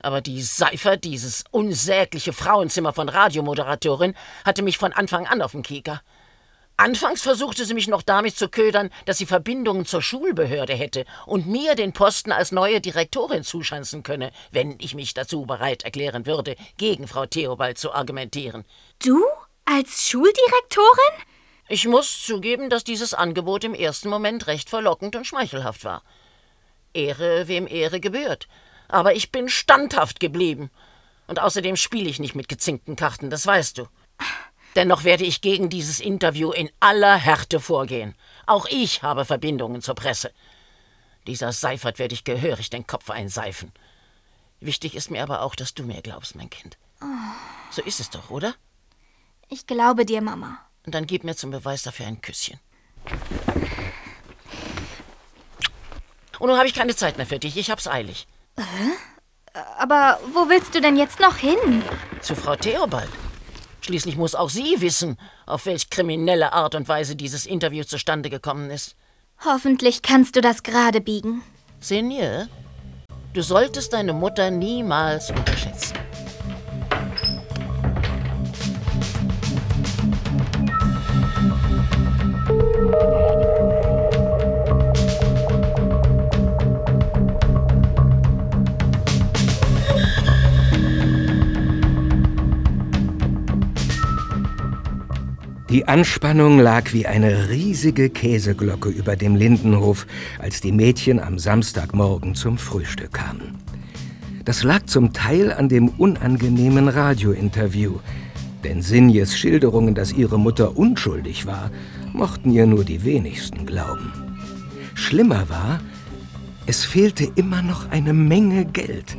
Aber die Seifer, dieses unsägliche Frauenzimmer von Radiomoderatorin, hatte mich von Anfang an auf dem Kieker. Anfangs versuchte sie mich noch damit zu ködern, dass sie Verbindungen zur Schulbehörde hätte und mir den Posten als neue Direktorin zuschanzen könne, wenn ich mich dazu bereit erklären würde, gegen Frau Theobald zu argumentieren. Du? Als Schuldirektorin? Ich muss zugeben, dass dieses Angebot im ersten Moment recht verlockend und schmeichelhaft war. Ehre, wem Ehre gebührt. Aber ich bin standhaft geblieben. Und außerdem spiele ich nicht mit gezinkten Karten, das weißt du. Dennoch werde ich gegen dieses Interview in aller Härte vorgehen. Auch ich habe Verbindungen zur Presse. Dieser Seifert werde ich gehörig den Kopf einseifen. Wichtig ist mir aber auch, dass du mir glaubst, mein Kind. So ist es doch, oder? Ich glaube dir, Mama. Und dann gib mir zum Beweis dafür ein Küsschen. Und nun habe ich keine Zeit mehr für dich, ich hab's eilig. Aber wo willst du denn jetzt noch hin? Zu Frau Theobald. Schließlich muss auch sie wissen, auf welch kriminelle Art und Weise dieses Interview zustande gekommen ist. Hoffentlich kannst du das gerade biegen. Senje, du solltest deine Mutter niemals unterschätzen. Die Anspannung lag wie eine riesige Käseglocke über dem Lindenhof, als die Mädchen am Samstagmorgen zum Frühstück kamen. Das lag zum Teil an dem unangenehmen Radiointerview, denn Sinjes Schilderungen, dass ihre Mutter unschuldig war, mochten ihr nur die wenigsten glauben. Schlimmer war, es fehlte immer noch eine Menge Geld,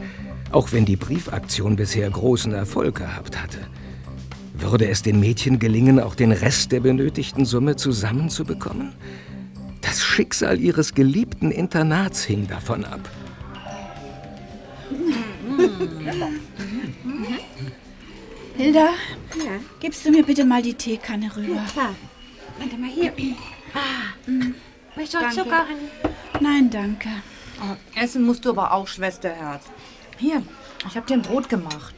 auch wenn die Briefaktion bisher großen Erfolg gehabt hatte. Würde es den Mädchen gelingen, auch den Rest der benötigten Summe zusammenzubekommen? Das Schicksal ihres geliebten Internats hing davon ab. Hilda, gibst du mir bitte mal die Teekanne rüber? klar. Warte mal hier. Ah, möchtest du. Zucker? Nein, danke. Oh, essen musst du aber auch, Schwesterherz. Hier, ich habe dir ein Brot gemacht.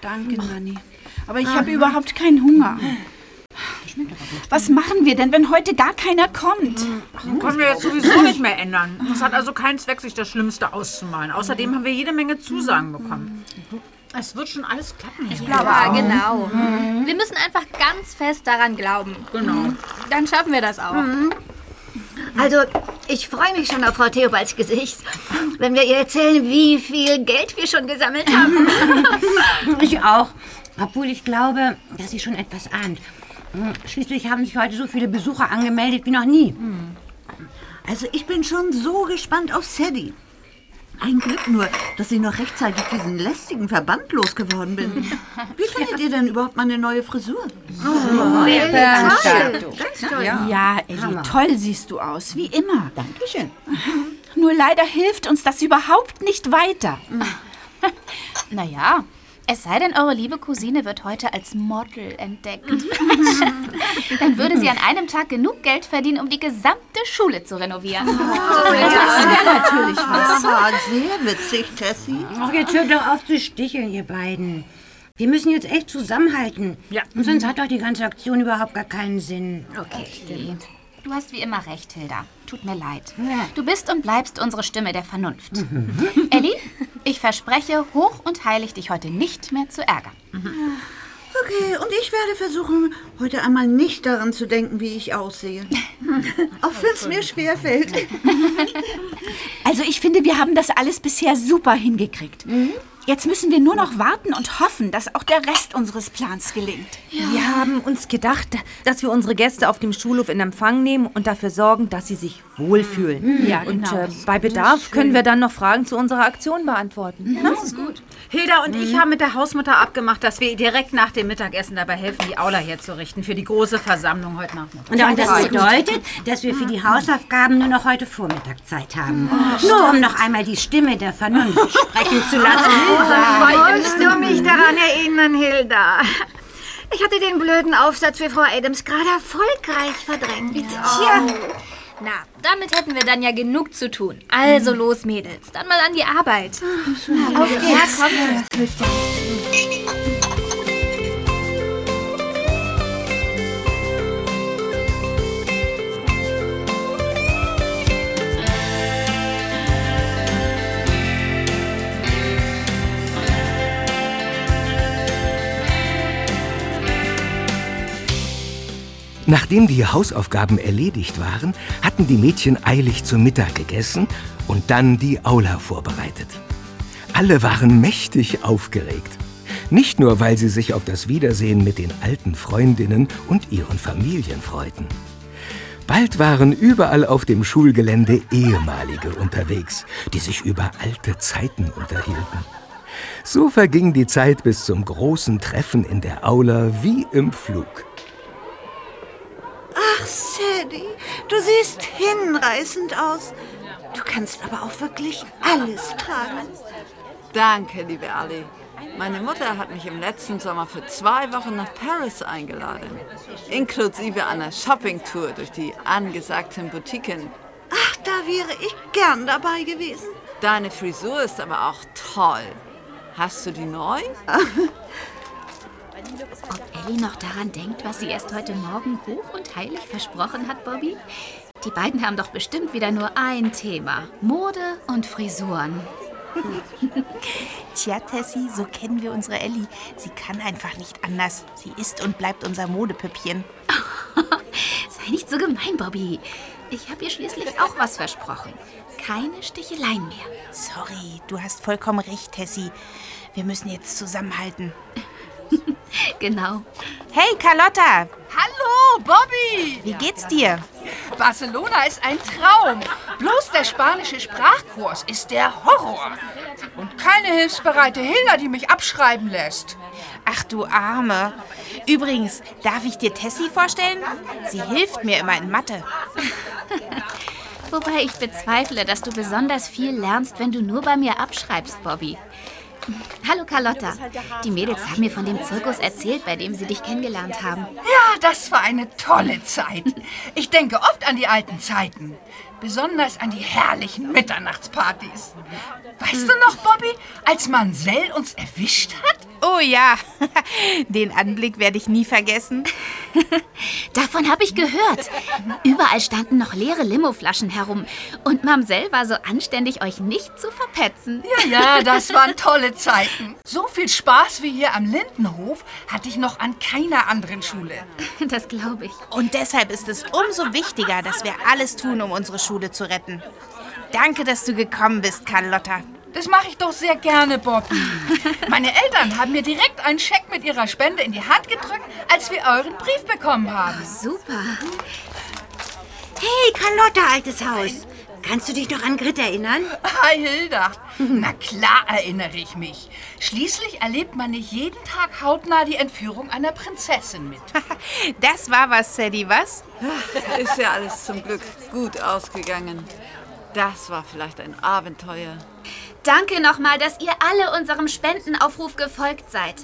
Danke, Nanni. Aber ich habe überhaupt keinen Hunger. Was machen wir denn, wenn heute gar keiner kommt? Den können wir jetzt sowieso nicht mehr ändern. Es hat also keinen Zweck, sich das Schlimmste auszumalen. Außerdem haben wir jede Menge Zusagen bekommen. Es wird schon alles klappen. Ich glaube ja, genau. Wir müssen einfach ganz fest daran glauben. Genau. Dann schaffen wir das auch. Also, ich freue mich schon auf Frau Theobalds Gesicht, wenn wir ihr erzählen, wie viel Geld wir schon gesammelt haben. Ich auch. Obwohl ich glaube, dass sie schon etwas ahnt. Hm, Schließlich haben sich heute so viele Besucher angemeldet wie noch nie. Also ich bin schon so gespannt auf Sadie. Ein Glück nur, dass ich noch rechtzeitig diesen lästigen Verband losgeworden bin. Wie findet ihr denn überhaupt meine neue Frisur? Oh, toll. toll. Ganz toll. Ja. Elli, toll siehst du aus, wie immer. Dankeschön. Nur leider hilft uns das überhaupt nicht weiter. Naja, es sei denn, eure liebe Cousine wird heute als Model entdeckt. Dann würde sie an einem Tag genug Geld verdienen, um die gesamte Schule zu renovieren. Das wäre natürlich was. Ah, sehr witzig, Tessie. Ach, jetzt hört doch auf zu sticheln, ihr beiden. Wir müssen jetzt echt zusammenhalten. Ja. Und sonst hat doch die ganze Aktion überhaupt gar keinen Sinn. Okay, stimmt. Du hast wie immer recht, Hilda. Tut mir leid. Du bist und bleibst unsere Stimme der Vernunft. Elli, ich verspreche hoch und heilig, dich heute nicht mehr zu ärgern. Okay, und ich werde versuchen, heute einmal nicht daran zu denken, wie ich aussehe. Auch wenn es mir schwerfällt. Also ich finde, wir haben das alles bisher super hingekriegt. Jetzt müssen wir nur noch warten und hoffen, dass auch der Rest unseres Plans gelingt. Wir haben uns gedacht, dass wir unsere Gäste auf dem Schulhof in Empfang nehmen und dafür sorgen, dass sie sich wohlfühlen. Ja, und genau. äh, bei Bedarf können wir dann noch Fragen zu unserer Aktion beantworten. Das ist gut. Hilda und ich haben mit der Hausmutter abgemacht, dass wir ihr direkt nach dem Mittagessen dabei helfen, die Aula herzurichten für die große Versammlung heute Nachmittag. Und das bedeutet, dass wir für die Hausaufgaben nur noch heute Vormittag Zeit haben. nur um noch einmal die Stimme der Vernunft sprechen zu lassen. Musst du mich daran erinnern, Hilda? Ich hatte den blöden Aufsatz für Frau Adams gerade erfolgreich verdrängt. Tja. Na, damit hätten wir dann ja genug zu tun. Also los, Mädels. Dann mal an die Arbeit. Auf geht's. Ja, komm. Nachdem die Hausaufgaben erledigt waren, hatten die Mädchen eilig zu Mittag gegessen und dann die Aula vorbereitet. Alle waren mächtig aufgeregt. Nicht nur, weil sie sich auf das Wiedersehen mit den alten Freundinnen und ihren Familien freuten. Bald waren überall auf dem Schulgelände Ehemalige unterwegs, die sich über alte Zeiten unterhielten. So verging die Zeit bis zum großen Treffen in der Aula wie im Flug. Ach, Sadie, du siehst hinreißend aus. Du kannst aber auch wirklich alles tragen. Danke, liebe Ali. Meine Mutter hat mich im letzten Sommer für zwei Wochen nach Paris eingeladen. Inklusive einer Shoppingtour durch die angesagten Boutiquen. Ach, da wäre ich gern dabei gewesen. Deine Frisur ist aber auch toll. Hast du die neu? Ob Ellie noch daran denkt, was sie erst heute Morgen hoch und heilig versprochen hat, Bobby? Die beiden haben doch bestimmt wieder nur ein Thema. Mode und Frisuren. Tja, Tessie, so kennen wir unsere Ellie. Sie kann einfach nicht anders. Sie ist und bleibt unser Modepüppchen. Sei nicht so gemein, Bobby. Ich habe ihr schließlich auch was versprochen. Keine Sticheleien mehr. Sorry, du hast vollkommen recht, Tessie. Wir müssen jetzt zusammenhalten. genau. Hey, Carlotta! Hallo, Bobby! Wie geht's dir? Barcelona ist ein Traum. Bloß der spanische Sprachkurs ist der Horror. Und keine hilfsbereite Hilda, die mich abschreiben lässt. Ach du Arme. Übrigens, darf ich dir Tessie vorstellen? Sie hilft mir immer in Mathe. Wobei ich bezweifle, dass du besonders viel lernst, wenn du nur bei mir abschreibst, Bobby. Hallo Carlotta. Die Mädels haben mir von dem Zirkus erzählt, bei dem sie dich kennengelernt haben. Ja, das war eine tolle Zeit. Ich denke oft an die alten Zeiten. Besonders an die herrlichen Mitternachtspartys. Weißt du noch, Bobby, als Mansell uns erwischt hat? Oh ja, den Anblick werde ich nie vergessen. Davon habe ich gehört. Überall standen noch leere Limoflaschen herum. Und Mamsell war so anständig, euch nicht zu verpetzen. Ja, ja, das waren tolle Zeiten. So viel Spaß wie hier am Lindenhof hatte ich noch an keiner anderen Schule. Das glaube ich. Und deshalb ist es umso wichtiger, dass wir alles tun, um unsere Schule zu retten. Danke, dass du gekommen bist, Carlotta. Das mache ich doch sehr gerne, Bobby. Meine Eltern haben mir direkt einen Scheck mit ihrer Spende in die Hand gedrückt, als wir euren Brief bekommen haben. Super. Hey, Carlotta, altes Haus. Kannst du dich noch an Grit erinnern? Hi, Hilda. Na klar erinnere ich mich. Schließlich erlebt man nicht jeden Tag hautnah die Entführung einer Prinzessin mit. Das war was, Sadie, was? Ist ja alles zum Glück gut ausgegangen. Das war vielleicht ein Abenteuer. Danke nochmal, dass ihr alle unserem Spendenaufruf gefolgt seid.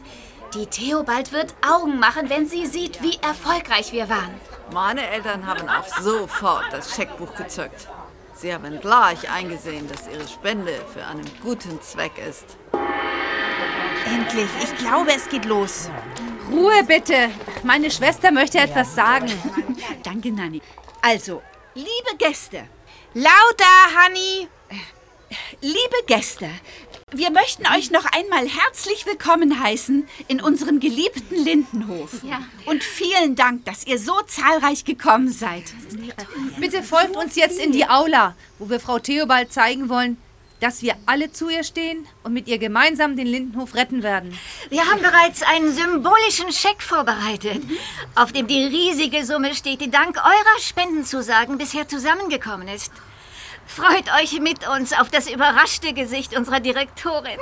Die Theobald wird Augen machen, wenn sie sieht, wie erfolgreich wir waren. Meine Eltern haben auch sofort das Scheckbuch gezückt. Sie haben gleich eingesehen, dass ihre Spende für einen guten Zweck ist. Endlich, ich glaube, es geht los. Ruhe bitte. Meine Schwester möchte etwas sagen. Danke, Nanni. Also, liebe Gäste. Lauter, Honey. Liebe Gäste, wir möchten euch noch einmal herzlich willkommen heißen in unserem geliebten Lindenhof. Ja. Und vielen Dank, dass ihr so zahlreich gekommen seid. Bitte folgt uns jetzt in die Aula, wo wir Frau Theobald zeigen wollen, dass wir alle zu ihr stehen und mit ihr gemeinsam den Lindenhof retten werden. Wir haben bereits einen symbolischen Scheck vorbereitet, auf dem die riesige Summe steht, die dank eurer Spendenzusagen bisher zusammengekommen ist. Freut euch mit uns auf das überraschte Gesicht unserer Direktorin,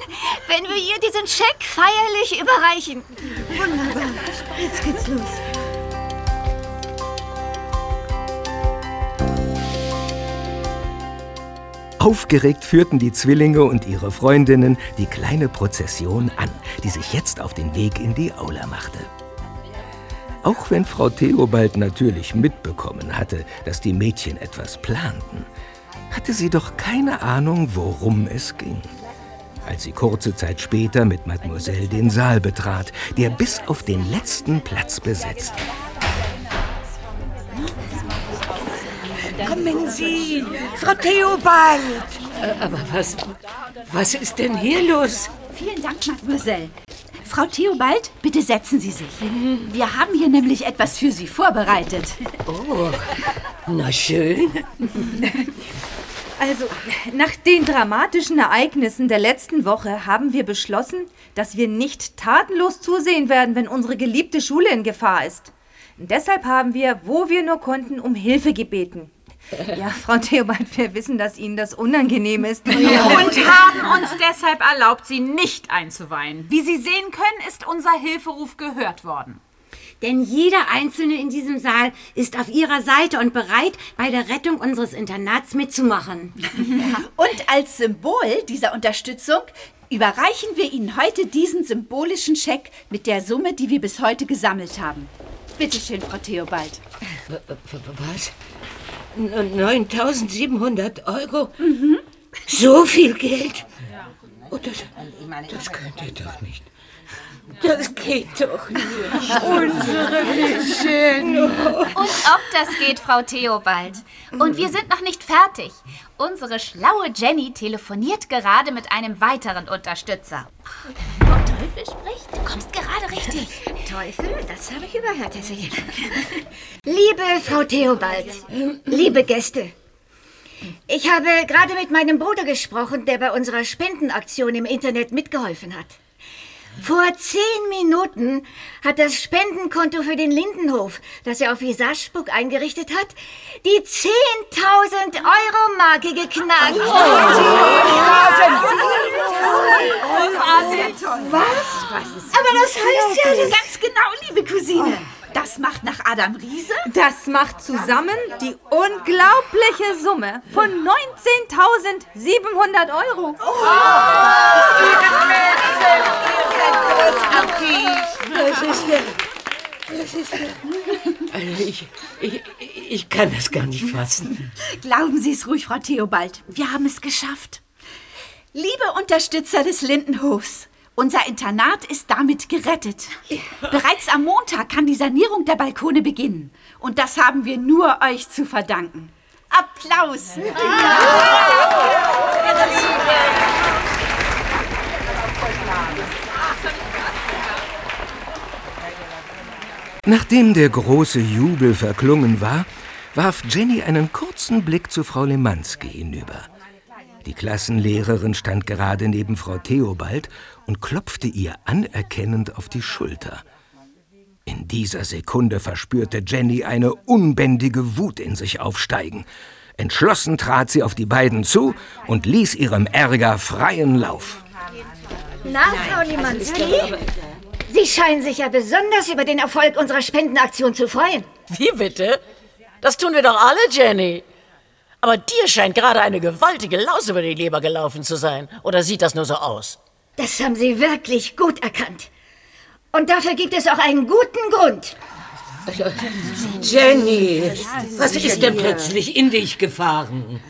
wenn wir ihr diesen Scheck feierlich überreichen. Wunderbar. Jetzt geht's los. Aufgeregt führten die Zwillinge und ihre Freundinnen die kleine Prozession an, die sich jetzt auf den Weg in die Aula machte. Auch wenn Frau Theobald natürlich mitbekommen hatte, dass die Mädchen etwas planten, hatte sie doch keine Ahnung, worum es ging. Als sie kurze Zeit später mit Mademoiselle den Saal betrat, der bis auf den letzten Platz besetzt war. Kommen Sie, Frau Theobald. Äh, Aber was, was ist denn hier los? Vielen Dank, Mademoiselle. Frau Theobald, bitte setzen Sie sich. Wir haben hier nämlich etwas für Sie vorbereitet. Oh, na schön. Also, nach den dramatischen Ereignissen der letzten Woche haben wir beschlossen, dass wir nicht tatenlos zusehen werden, wenn unsere geliebte Schule in Gefahr ist. Deshalb haben wir, wo wir nur konnten, um Hilfe gebeten. Ja, Frau Theobald, wir wissen, dass Ihnen das unangenehm ist. Und haben uns deshalb erlaubt, Sie nicht einzuweihen. Wie Sie sehen können, ist unser Hilferuf gehört worden. Denn jeder Einzelne in diesem Saal ist auf ihrer Seite und bereit, bei der Rettung unseres Internats mitzumachen. Und als Symbol dieser Unterstützung überreichen wir Ihnen heute diesen symbolischen Scheck mit der Summe, die wir bis heute gesammelt haben. Bitte schön, Frau Theobald. Was? 9700 Euro? So viel Geld? Oh, das, das könnt ihr doch nicht. Das geht doch nicht. Unsere Mädchen. Und ob das geht, Frau Theobald. Und wir sind noch nicht fertig. Unsere schlaue Jenny telefoniert gerade mit einem weiteren Unterstützer. Und Teufel spricht, du kommst gerade richtig. Teufel, das habe ich überhört, Herr. Liebe Frau Theobald, liebe Gäste, ich habe gerade mit meinem Bruder gesprochen, der bei unserer Spendenaktion im Internet mitgeholfen hat. Vor zehn Minuten hat das Spendenkonto für den Lindenhof, das er auf Visagespuck eingerichtet hat, die 10.000 Euro Marke geknackt. Was? Aber das heißt ja das ganz genau, liebe Cousine. Das macht nach Adam Riese? Das macht zusammen die unglaubliche Summe von 19.700 Euro. Das ist ja. Das ist ja. Also ich, ich, ich kann das gar nicht fassen. Glauben Sie es ruhig, Frau Theobald. Wir haben es geschafft. Liebe Unterstützer des Lindenhofs, Unser Internat ist damit gerettet. Bereits am Montag kann die Sanierung der Balkone beginnen. Und das haben wir nur euch zu verdanken. Applaus! Nachdem der große Jubel verklungen war, warf Jenny einen kurzen Blick zu Frau Lemanski hinüber. Die Klassenlehrerin stand gerade neben Frau Theobald und klopfte ihr anerkennend auf die Schulter. In dieser Sekunde verspürte Jenny eine unbändige Wut in sich aufsteigen. Entschlossen trat sie auf die beiden zu und ließ ihrem Ärger freien Lauf. Na, Frau Limanski? Sie scheinen sich ja besonders über den Erfolg unserer Spendenaktion zu freuen. Wie bitte? Das tun wir doch alle, Jenny. Aber dir scheint gerade eine gewaltige Laus über die Leber gelaufen zu sein. Oder sieht das nur so aus? Das haben Sie wirklich gut erkannt. Und dafür gibt es auch einen guten Grund. Jenny, was ist denn plötzlich in dich gefahren?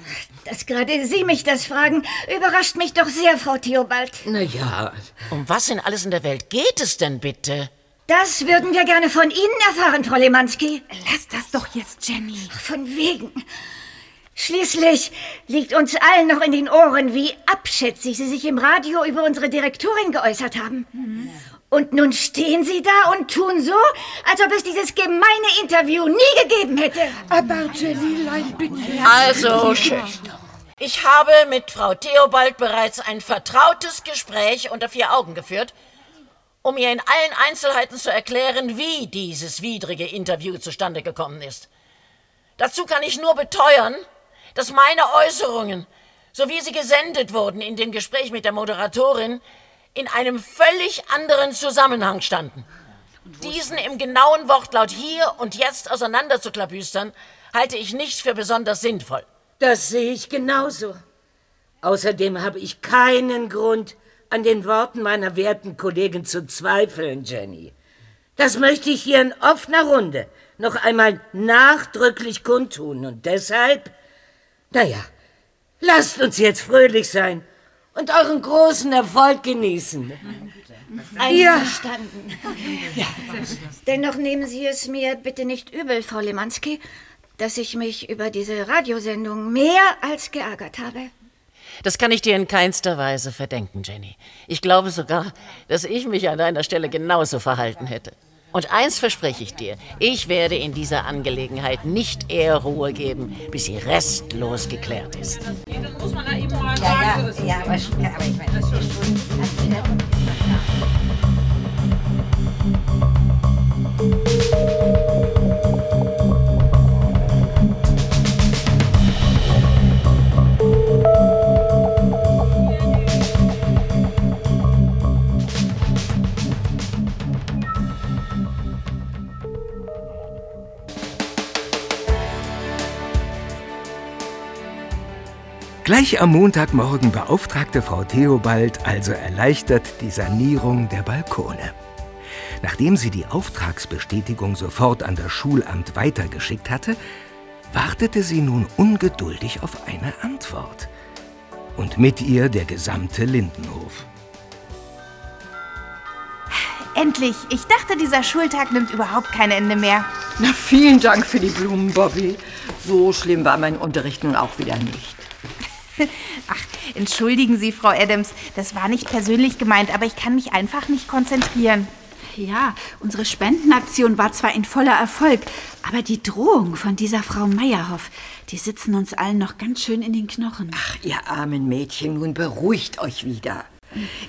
Dass gerade Sie mich das fragen, überrascht mich doch sehr, Frau Theobald. Na ja. Um was in alles in der Welt geht es denn bitte? Das würden wir gerne von Ihnen erfahren, Frau Lemanski. Lass das doch jetzt, Jenny. Von wegen. Schließlich liegt uns allen noch in den Ohren, wie abschätzig Sie sich im Radio über unsere Direktorin geäußert haben. Und nun stehen Sie da und tun so, als ob es dieses gemeine Interview nie gegeben hätte. Aber Jennylein, bitte. Also, schön. Ich habe mit Frau Theobald bereits ein vertrautes Gespräch unter vier Augen geführt, um ihr in allen Einzelheiten zu erklären, wie dieses widrige Interview zustande gekommen ist. Dazu kann ich nur beteuern, dass meine Äußerungen, so wie sie gesendet wurden in dem Gespräch mit der Moderatorin, in einem völlig anderen Zusammenhang standen. Diesen im genauen Wortlaut hier und jetzt auseinanderzuklabüstern, halte ich nicht für besonders sinnvoll. Das sehe ich genauso. Außerdem habe ich keinen Grund, an den Worten meiner werten Kollegin zu zweifeln, Jenny. Das möchte ich hier in offener Runde noch einmal nachdrücklich kundtun. Und deshalb, naja, lasst uns jetzt fröhlich sein und euren großen Erfolg genießen. Einverstanden. Dennoch nehmen Sie es mir bitte nicht übel, Frau Lemanski, dass ich mich über diese Radiosendung mehr als geärgert habe. Das kann ich dir in keinster Weise verdenken, Jenny. Ich glaube sogar, dass ich mich an deiner Stelle genauso verhalten hätte. Und eins verspreche ich dir, ich werde in dieser Angelegenheit nicht eher Ruhe geben, bis sie restlos geklärt ist. Ja, ja, ja, aber, aber ich meine, Gleich am Montagmorgen beauftragte Frau Theobald also erleichtert die Sanierung der Balkone. Nachdem sie die Auftragsbestätigung sofort an das Schulamt weitergeschickt hatte, wartete sie nun ungeduldig auf eine Antwort. Und mit ihr der gesamte Lindenhof. Endlich. Ich dachte, dieser Schultag nimmt überhaupt kein Ende mehr. Na, vielen Dank für die Blumen, Bobby. So schlimm war mein Unterricht nun auch wieder nicht. Ach, entschuldigen Sie, Frau Adams. Das war nicht persönlich gemeint, aber ich kann mich einfach nicht konzentrieren. Ja, unsere Spendenaktion war zwar ein voller Erfolg, aber die Drohung von dieser Frau Meyerhoff, die sitzen uns allen noch ganz schön in den Knochen. Ach, ihr armen Mädchen, nun beruhigt euch wieder.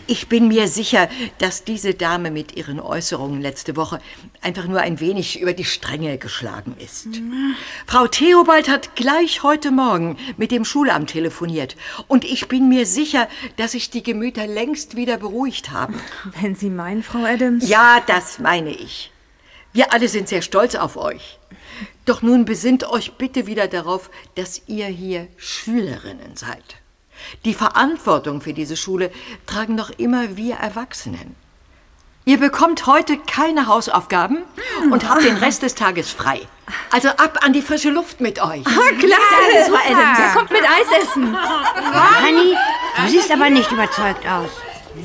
Ich bin mir sicher, dass diese Dame mit ihren Äußerungen letzte Woche einfach nur ein wenig über die Stränge geschlagen ist. Frau Theobald hat gleich heute Morgen mit dem Schulamt telefoniert und ich bin mir sicher, dass sich die Gemüter längst wieder beruhigt haben. Wenn Sie meinen, Frau Adams. Ja, das meine ich. Wir alle sind sehr stolz auf euch. Doch nun besinnt euch bitte wieder darauf, dass ihr hier Schülerinnen seid. Die Verantwortung für diese Schule tragen noch immer wir Erwachsenen. Ihr bekommt heute keine Hausaufgaben und habt den Rest des Tages frei. Also ab an die frische Luft mit euch. Ah, klasse, Frau Adams. Wer kommt mit Eis essen? Honey, du siehst aber nicht überzeugt aus.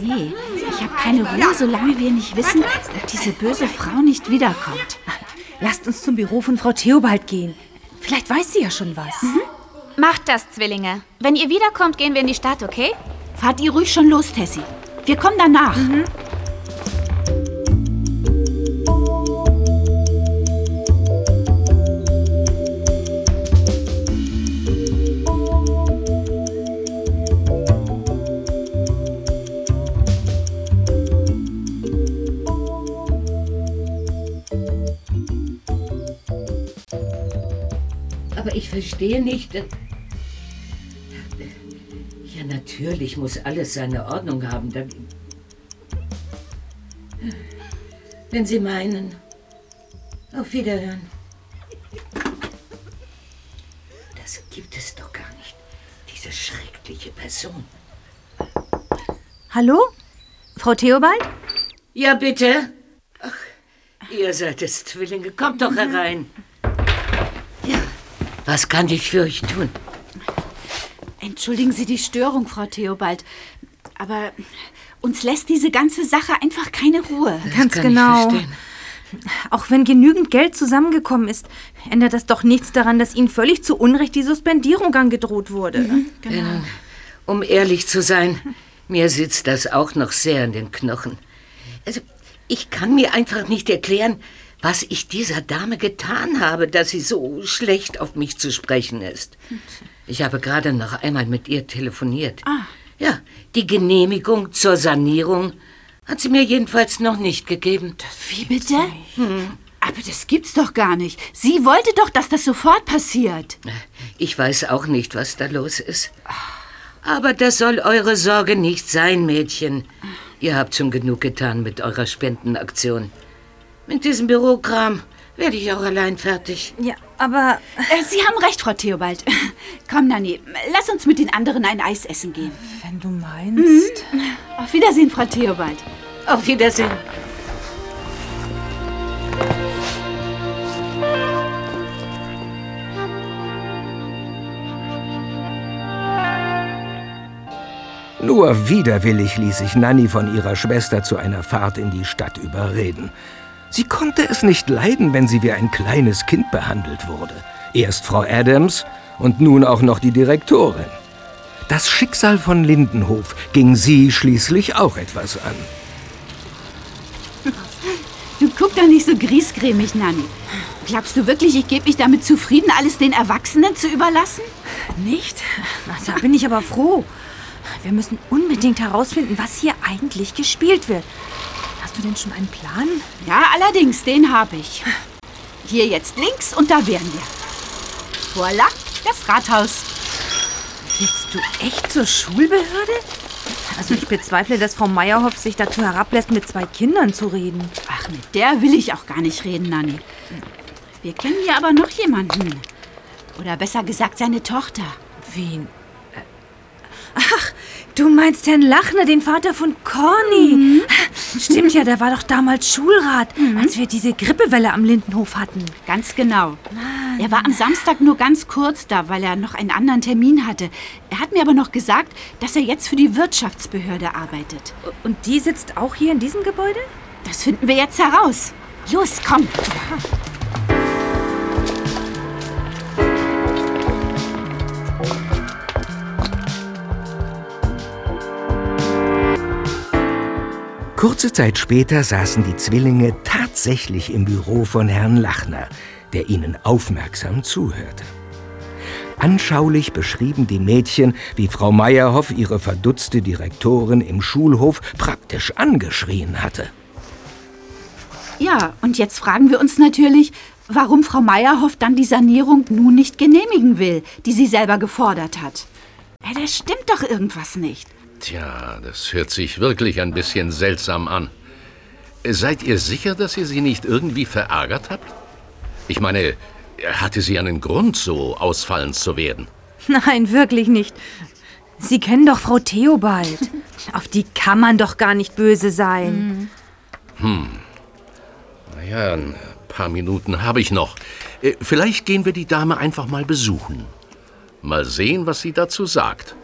Nee, Ich habe keine Ruhe, solange wir nicht wissen, ob diese böse Frau nicht wiederkommt. Lasst uns zum Büro von Frau Theobald gehen. Vielleicht weiß sie ja schon was. Mhm. Macht das, Zwillinge. Wenn ihr wiederkommt, gehen wir in die Stadt, okay? Fahrt ihr ruhig schon los, Tessie. Wir kommen danach. Mhm. Aber ich verstehe nicht. Natürlich muss alles seine Ordnung haben. Wenn Sie meinen. Auf Wiederhören. Das gibt es doch gar nicht. Diese schreckliche Person. Hallo? Frau Theobald? Ja, bitte. Ach, ihr seid es, Zwillinge. Kommt doch herein. Ja, was kann ich für euch tun? Entschuldigen Sie die Störung, Frau Theobald. Aber uns lässt diese ganze Sache einfach keine Ruhe. Ganz genau. Auch wenn genügend Geld zusammengekommen ist, ändert das doch nichts daran, dass Ihnen völlig zu Unrecht die Suspendierung angedroht wurde. Denn, um ehrlich zu sein, mir sitzt das auch noch sehr in den Knochen. Also, ich kann mir einfach nicht erklären, was ich dieser Dame getan habe, dass sie so schlecht auf mich zu sprechen ist. Ich habe gerade noch einmal mit ihr telefoniert. Ja, die Genehmigung zur Sanierung hat sie mir jedenfalls noch nicht gegeben. Wie bitte? Aber das gibt's doch gar nicht. Sie wollte doch, dass das sofort passiert. Ich weiß auch nicht, was da los ist. Aber das soll eure Sorge nicht sein, Mädchen. Ihr habt schon genug getan mit eurer Spendenaktion. Mit diesem Bürokram werde ich auch allein fertig. Ja, aber... Äh, Sie haben recht, Frau Theobald. Komm, Nanni, lass uns mit den anderen ein Eis essen gehen. Wenn du meinst. Auf Wiedersehen, Frau Theobald. Auf Wiedersehen. Nur widerwillig ließ sich Nanny von ihrer Schwester zu einer Fahrt in die Stadt überreden. Sie konnte es nicht leiden, wenn sie wie ein kleines Kind behandelt wurde. Erst Frau Adams und nun auch noch die Direktorin. Das Schicksal von Lindenhof ging sie schließlich auch etwas an. Du guck doch nicht so griesgrämig, Nanni. Glaubst du wirklich, ich gebe mich damit zufrieden, alles den Erwachsenen zu überlassen? Nicht? Da bin ich aber froh. Wir müssen unbedingt herausfinden, was hier eigentlich gespielt wird. Hast du denn schon einen Plan? Ja, allerdings, den habe ich. Hier jetzt links und da wären wir. Voila, das Rathaus. Willst du echt zur Schulbehörde? Also ich bezweifle, dass Frau Meyerhoff sich dazu herablässt, mit zwei Kindern zu reden. Ach, mit der will ich auch gar nicht reden, Nanni. Wir kennen hier aber noch jemanden. Oder besser gesagt, seine Tochter. Wen? Ach, du meinst Herrn Lachner, den Vater von Corny. Stimmt ja, der war doch damals Schulrat, als wir diese Grippewelle am Lindenhof hatten. Ganz genau. Er war am Samstag nur ganz kurz da, weil er noch einen anderen Termin hatte. Er hat mir aber noch gesagt, dass er jetzt für die Wirtschaftsbehörde arbeitet. Und die sitzt auch hier in diesem Gebäude? Das finden wir jetzt heraus. Los, komm. Kurze Zeit später saßen die Zwillinge tatsächlich im Büro von Herrn Lachner, der ihnen aufmerksam zuhörte. Anschaulich beschrieben die Mädchen, wie Frau Meyerhoff ihre verdutzte Direktorin im Schulhof praktisch angeschrien hatte. Ja, und jetzt fragen wir uns natürlich, warum Frau Meyerhoff dann die Sanierung nun nicht genehmigen will, die sie selber gefordert hat. Ja, da stimmt doch irgendwas nicht. Tja, das hört sich wirklich ein bisschen seltsam an. Seid ihr sicher, dass ihr sie nicht irgendwie verärgert habt? Ich meine, hatte sie einen Grund, so ausfallend zu werden? Nein, wirklich nicht. Sie kennen doch Frau Theobald. Auf die kann man doch gar nicht böse sein. Hm. Naja, ein paar Minuten habe ich noch. Äh, Vielleicht gehen wir die Dame einfach mal besuchen. Mal sehen, was sie dazu sagt.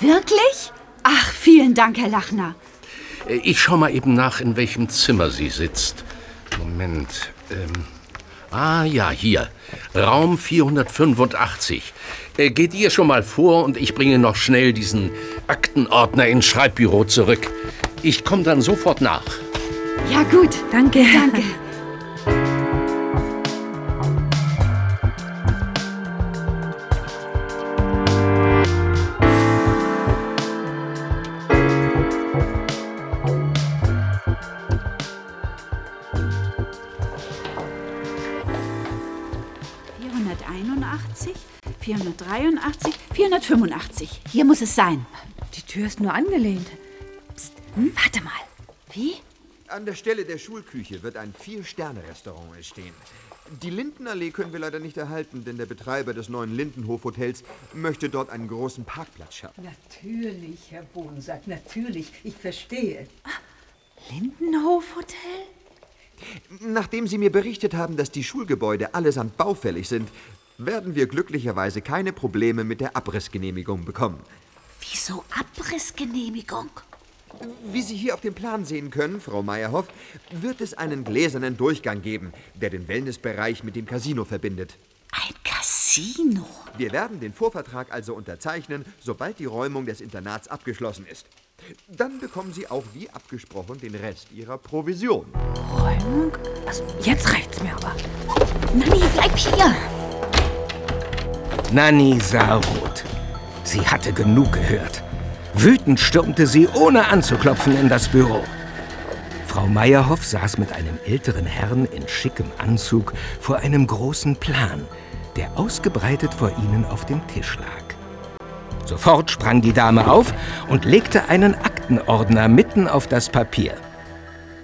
Wirklich? Ach, vielen Dank, Herr Lachner. Äh, Ich schau mal eben nach, in welchem Zimmer sie sitzt. Moment. Ähm, ah ja, hier. Raum 485. Äh, Geht ihr schon mal vor und ich bringe noch schnell diesen Aktenordner ins Schreibbüro zurück. Ich komme dann sofort nach. Ja, gut. Danke. Danke. 483, 485. Hier muss es sein. Die Tür ist nur angelehnt. Psst, hm? warte mal. Wie? An der Stelle der Schulküche wird ein Vier-Sterne-Restaurant entstehen. Die Lindenallee können wir leider nicht erhalten, denn der Betreiber des neuen Lindenhof-Hotels möchte dort einen großen Parkplatz schaffen. Natürlich, Herr Bohnsack, natürlich. Ich verstehe. Lindenhof-Hotel? Nachdem Sie mir berichtet haben, dass die Schulgebäude allesamt baufällig sind, werden wir glücklicherweise keine Probleme mit der Abrissgenehmigung bekommen. Wieso Abrissgenehmigung? Wie Sie hier auf dem Plan sehen können, Frau Meyerhoff, wird es einen gläsernen Durchgang geben, der den Wellnessbereich mit dem Casino verbindet. Ein Casino? Wir werden den Vorvertrag also unterzeichnen, sobald die Räumung des Internats abgeschlossen ist. Dann bekommen Sie auch wie abgesprochen den Rest Ihrer Provision. Räumung? Also, jetzt reicht's mir aber. Nanni, bleib hier! Nanny sah rot. Sie hatte genug gehört. Wütend stürmte sie, ohne anzuklopfen, in das Büro. Frau Meyerhoff saß mit einem älteren Herrn in schickem Anzug vor einem großen Plan, der ausgebreitet vor ihnen auf dem Tisch lag. Sofort sprang die Dame auf und legte einen Aktenordner mitten auf das Papier.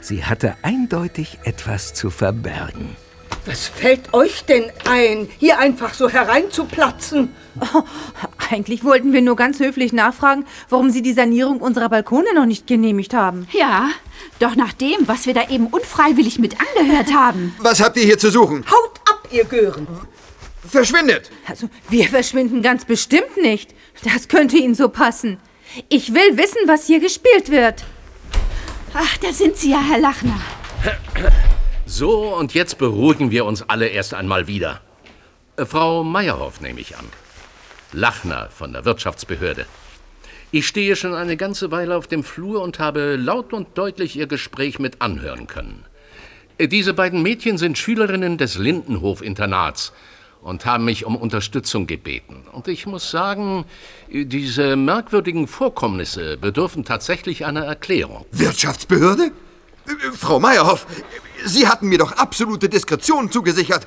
Sie hatte eindeutig etwas zu verbergen. Was fällt euch denn ein, hier einfach so hereinzuplatzen? Oh, eigentlich wollten wir nur ganz höflich nachfragen, warum Sie die Sanierung unserer Balkone noch nicht genehmigt haben. Ja, doch nach dem, was wir da eben unfreiwillig mit angehört haben. Was habt ihr hier zu suchen? Haut ab, ihr Gören! Verschwindet! Also, wir verschwinden ganz bestimmt nicht. Das könnte Ihnen so passen. Ich will wissen, was hier gespielt wird. Ach, da sind Sie ja, Herr Lachner. So, und jetzt beruhigen wir uns alle erst einmal wieder. Äh, Frau Meyerhoff nehme ich an. Lachner von der Wirtschaftsbehörde. Ich stehe schon eine ganze Weile auf dem Flur und habe laut und deutlich Ihr Gespräch mit anhören können. Äh, Diese beiden Mädchen sind Schülerinnen des Lindenhof-Internats und haben mich um Unterstützung gebeten. Und ich muss sagen, äh, diese merkwürdigen Vorkommnisse bedürfen tatsächlich einer Erklärung. Wirtschaftsbehörde? Frau Meyerhoff, Sie hatten mir doch absolute Diskretion zugesichert.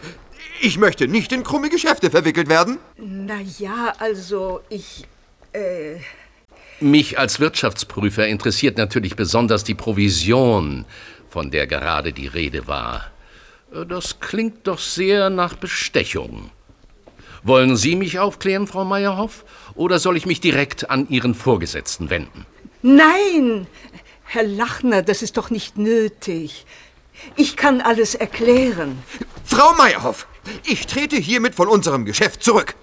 Ich möchte nicht in krumme Geschäfte verwickelt werden. Na ja, also ich. Äh, Mich als Wirtschaftsprüfer interessiert natürlich besonders die Provision, von der gerade die Rede war. Das klingt doch sehr nach Bestechung. Wollen Sie mich aufklären, Frau Meyerhoff, oder soll ich mich direkt an Ihren Vorgesetzten wenden? nein! Herr Lachner, das ist doch nicht nötig. Ich kann alles erklären. Frau Meyerhoff, ich trete hiermit von unserem Geschäft zurück.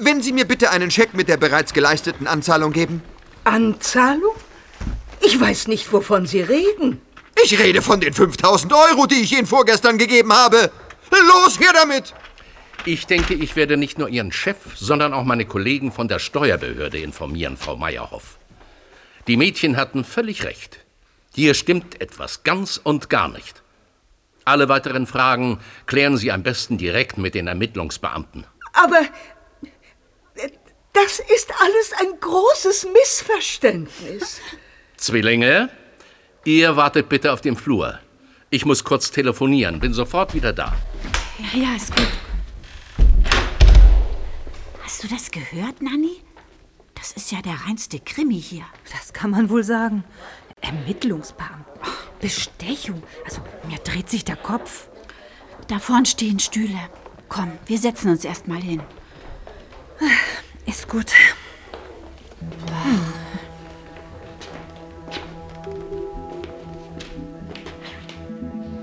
Wenn Sie mir bitte einen Scheck mit der bereits geleisteten Anzahlung geben. Anzahlung? Ich weiß nicht, wovon Sie reden. Ich rede von den 5000 Euro, die ich Ihnen vorgestern gegeben habe. Los, her damit! Ich denke, ich werde nicht nur Ihren Chef, sondern auch meine Kollegen von der Steuerbehörde informieren, Frau Meyerhoff. Die Mädchen hatten völlig recht. Hier stimmt etwas ganz und gar nicht. Alle weiteren Fragen klären Sie am besten direkt mit den Ermittlungsbeamten. Aber äh, das ist alles ein großes Missverständnis. Zwillinge, ihr wartet bitte auf dem Flur. Ich muss kurz telefonieren, bin sofort wieder da. Ja, ja, ist gut. Hast du das gehört, Nanni? Das ist ja der reinste Krimi hier. Das kann man wohl sagen. Ermittlungsbeamten. Bestechung. Also, mir dreht sich der Kopf. Da vorn stehen Stühle. Komm, wir setzen uns erst mal hin. Ist gut.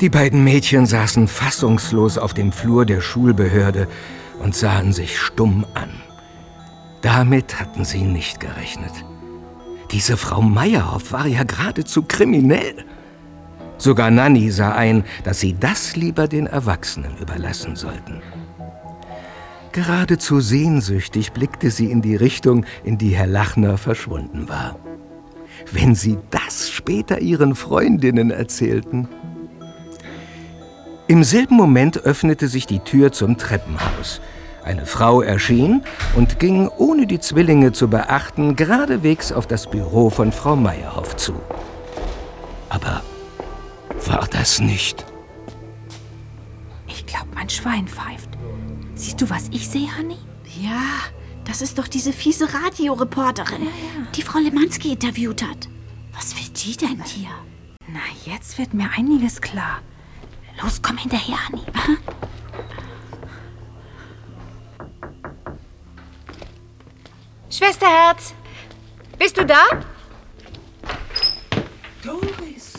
Die beiden Mädchen saßen fassungslos auf dem Flur der Schulbehörde und sahen sich stumm an. Damit hatten sie nicht gerechnet. Diese Frau Meyerhoff war ja geradezu kriminell. Sogar Nanny sah ein, dass sie das lieber den Erwachsenen überlassen sollten. Geradezu sehnsüchtig blickte sie in die Richtung, in die Herr Lachner verschwunden war. Wenn sie das später ihren Freundinnen erzählten. Im selben Moment öffnete sich die Tür zum Treppenhaus. Eine Frau erschien und ging, ohne die Zwillinge zu beachten, geradewegs auf das Büro von Frau Meyerhoff zu. Aber war das nicht? Ich glaube, mein Schwein pfeift. Siehst du, was ich sehe, Hanni? Ja, das ist doch diese fiese Radioreporterin, die Frau Lemanski interviewt hat. Was will die denn hier? Na, jetzt wird mir einiges klar. Los, komm hinterher, Hanni. Schwesterherz, bist du da? Doris,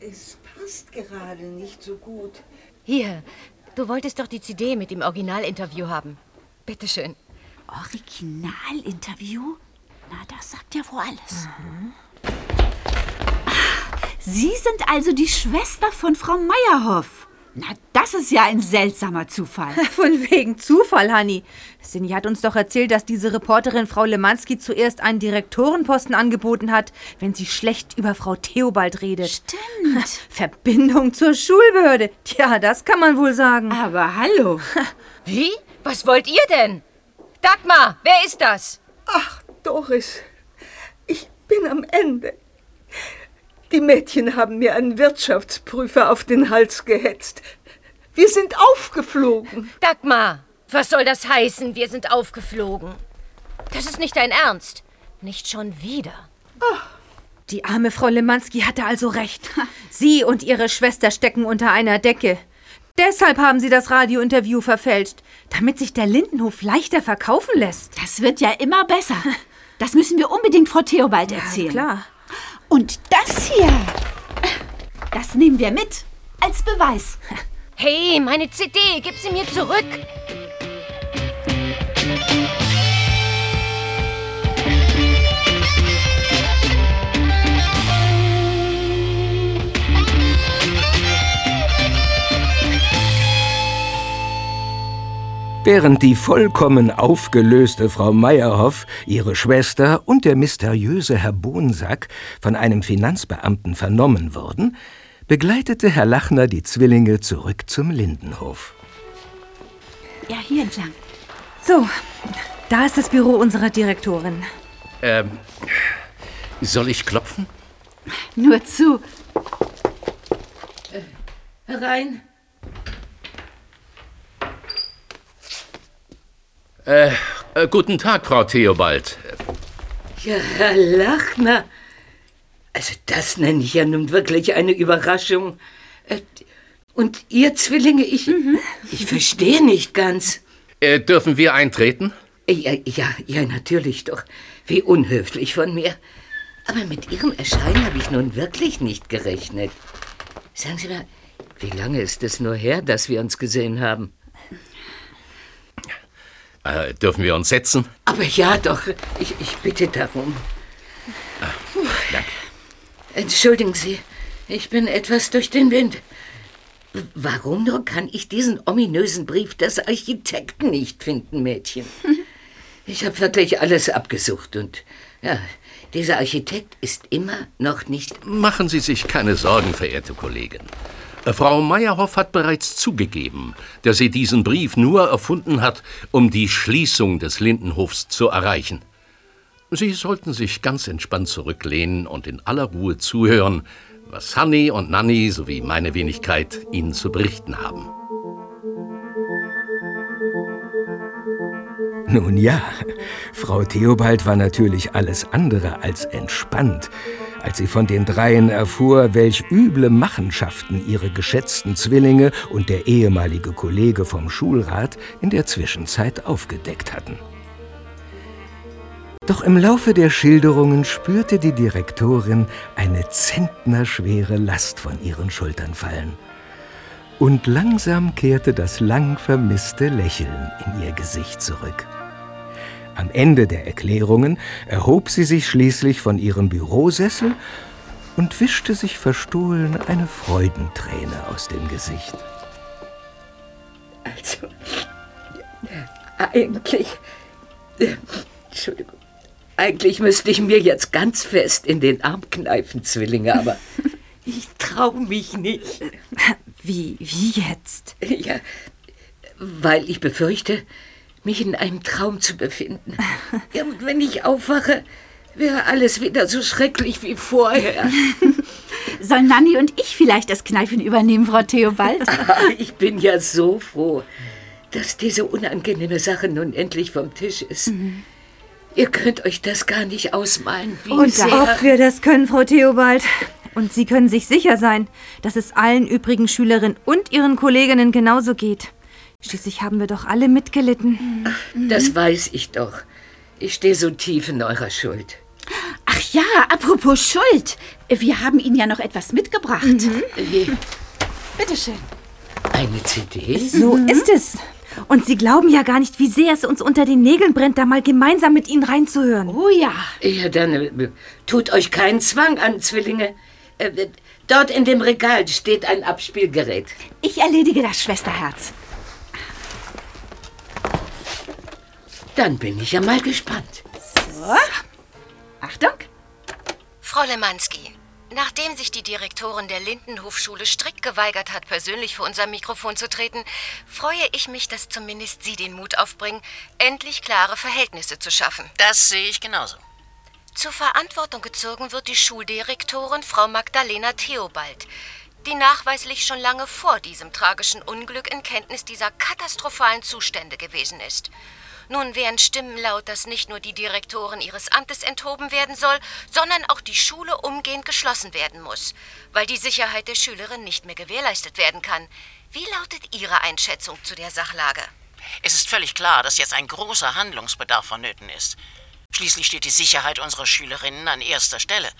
äh, es passt gerade nicht so gut. Hier, du wolltest doch die CD mit dem Originalinterview haben. Bitteschön. Originalinterview? Na, das sagt ja wohl alles. Ah, Sie sind also die Schwester von Frau Meyerhoff. Na, das ist ja ein seltsamer Zufall. Von wegen Zufall, Hanni. Sinja hat uns doch erzählt, dass diese Reporterin Frau Lemanski zuerst einen Direktorenposten angeboten hat, wenn sie schlecht über Frau Theobald redet. Stimmt. Verbindung zur Schulbehörde. Tja, das kann man wohl sagen. Aber hallo. Wie? Was wollt ihr denn? Dagmar, wer ist das? Ach, Doris, ich bin am Ende. Die Mädchen haben mir einen Wirtschaftsprüfer auf den Hals gehetzt. Wir sind aufgeflogen. Dagmar, was soll das heißen, wir sind aufgeflogen? Das ist nicht dein Ernst. Nicht schon wieder. Die arme Frau Lemanski hatte also recht. Sie und ihre Schwester stecken unter einer Decke. Deshalb haben sie das Radiointerview verfälscht, damit sich der Lindenhof leichter verkaufen lässt. Das wird ja immer besser. Das müssen wir unbedingt Frau Theobald erzählen. klar. Und das hier, das nehmen wir mit als Beweis. Hey, meine CD, gib sie mir zurück. Während die vollkommen aufgelöste Frau Meyerhoff, ihre Schwester und der mysteriöse Herr Bohnsack von einem Finanzbeamten vernommen wurden, begleitete Herr Lachner die Zwillinge zurück zum Lindenhof. Ja, hier entlang. So, da ist das Büro unserer Direktorin. Ähm, soll ich klopfen? Nur zu. Herein. Äh, äh, guten Tag, Frau Theobald. Ja, Herr Lachner. Also das nenne ich ja nun wirklich eine Überraschung. Äh, Und ihr Zwillinge, ich, ich verstehe nicht ganz. Äh, dürfen wir eintreten? Ja, ja, ja, natürlich doch. Wie unhöflich von mir. Aber mit Ihrem Erscheinen habe ich nun wirklich nicht gerechnet. Sagen Sie mal, wie lange ist es nur her, dass wir uns gesehen haben? Äh, dürfen wir uns setzen? Aber ja, doch. Ich, ich bitte darum. Danke. Entschuldigen Sie, ich bin etwas durch den Wind. Warum nur kann ich diesen ominösen Brief des Architekten nicht finden, Mädchen? Ich habe wirklich alles abgesucht und ja, dieser Architekt ist immer noch nicht. Machen Sie sich keine Sorgen, verehrte Kollegin. Äh, Frau Meyerhoff hat bereits zugegeben, dass sie diesen Brief nur erfunden hat, um die Schließung des Lindenhofs zu erreichen. Sie sollten sich ganz entspannt zurücklehnen und in aller Ruhe zuhören, was Hanni und Nanni sowie meine Wenigkeit Ihnen zu berichten haben. Nun ja, Frau Theobald war natürlich alles andere als entspannt, als sie von den Dreien erfuhr, welch üble Machenschaften ihre geschätzten Zwillinge und der ehemalige Kollege vom Schulrat in der Zwischenzeit aufgedeckt hatten. Doch im Laufe der Schilderungen spürte die Direktorin eine zentnerschwere Last von ihren Schultern fallen. Und langsam kehrte das lang vermisste Lächeln in ihr Gesicht zurück. Am Ende der Erklärungen erhob sie sich schließlich von ihrem Bürosessel und wischte sich verstohlen eine Freudenträne aus dem Gesicht. Also, eigentlich. äh, Entschuldigung. Eigentlich müsste ich mir jetzt ganz fest in den Arm kneifen, Zwillinge, aber ich trau mich nicht. Wie, wie jetzt? Ja, weil ich befürchte, mich in einem Traum zu befinden. Ja, und wenn ich aufwache, wäre alles wieder so schrecklich wie vorher. Sollen Nanni und ich vielleicht das Kneifen übernehmen, Frau Theobald? Ich bin ja so froh, dass diese unangenehme Sache nun endlich vom Tisch ist. Ihr könnt euch das gar nicht ausmalen, wie Und sehr... ob wir das können, Frau Theobald. Und Sie können sich sicher sein, dass es allen übrigen Schülerinnen und Ihren Kolleginnen genauso geht. Schließlich haben wir doch alle mitgelitten. Das weiß ich doch. Ich stehe so tief in eurer Schuld. Ach ja, apropos Schuld. Wir haben Ihnen ja noch etwas mitgebracht. Wie? Bitteschön. Eine CD? So ist es. Und Sie glauben ja gar nicht, wie sehr es uns unter den Nägeln brennt, da mal gemeinsam mit Ihnen reinzuhören. Oh ja. Ja, dann äh, tut euch keinen Zwang an, Zwillinge. Äh, dort in dem Regal steht ein Abspielgerät. Ich erledige das, Schwesterherz. Dann bin ich ja mal gespannt. So. Achtung. Frau Lemanski, nachdem sich die Direktorin der Lindenhofschule strikt geweigert hat, persönlich vor unser Mikrofon zu treten, freue ich mich, dass zumindest Sie den Mut aufbringen, endlich klare Verhältnisse zu schaffen. Das sehe ich genauso. Zur Verantwortung gezogen wird die Schuldirektorin Frau Magdalena Theobald, die nachweislich schon lange vor diesem tragischen Unglück in Kenntnis dieser katastrophalen Zustände gewesen ist. Nun wären Stimmen laut, dass nicht nur die Direktorin ihres Amtes enthoben werden soll, sondern auch die Schule umgehend geschlossen werden muss, weil die Sicherheit der Schülerin nicht mehr gewährleistet werden kann. Wie lautet Ihre Einschätzung zu der Sachlage? Es ist völlig klar, dass jetzt ein großer Handlungsbedarf vonnöten ist. Schließlich steht die Sicherheit unserer Schülerinnen an erster Stelle.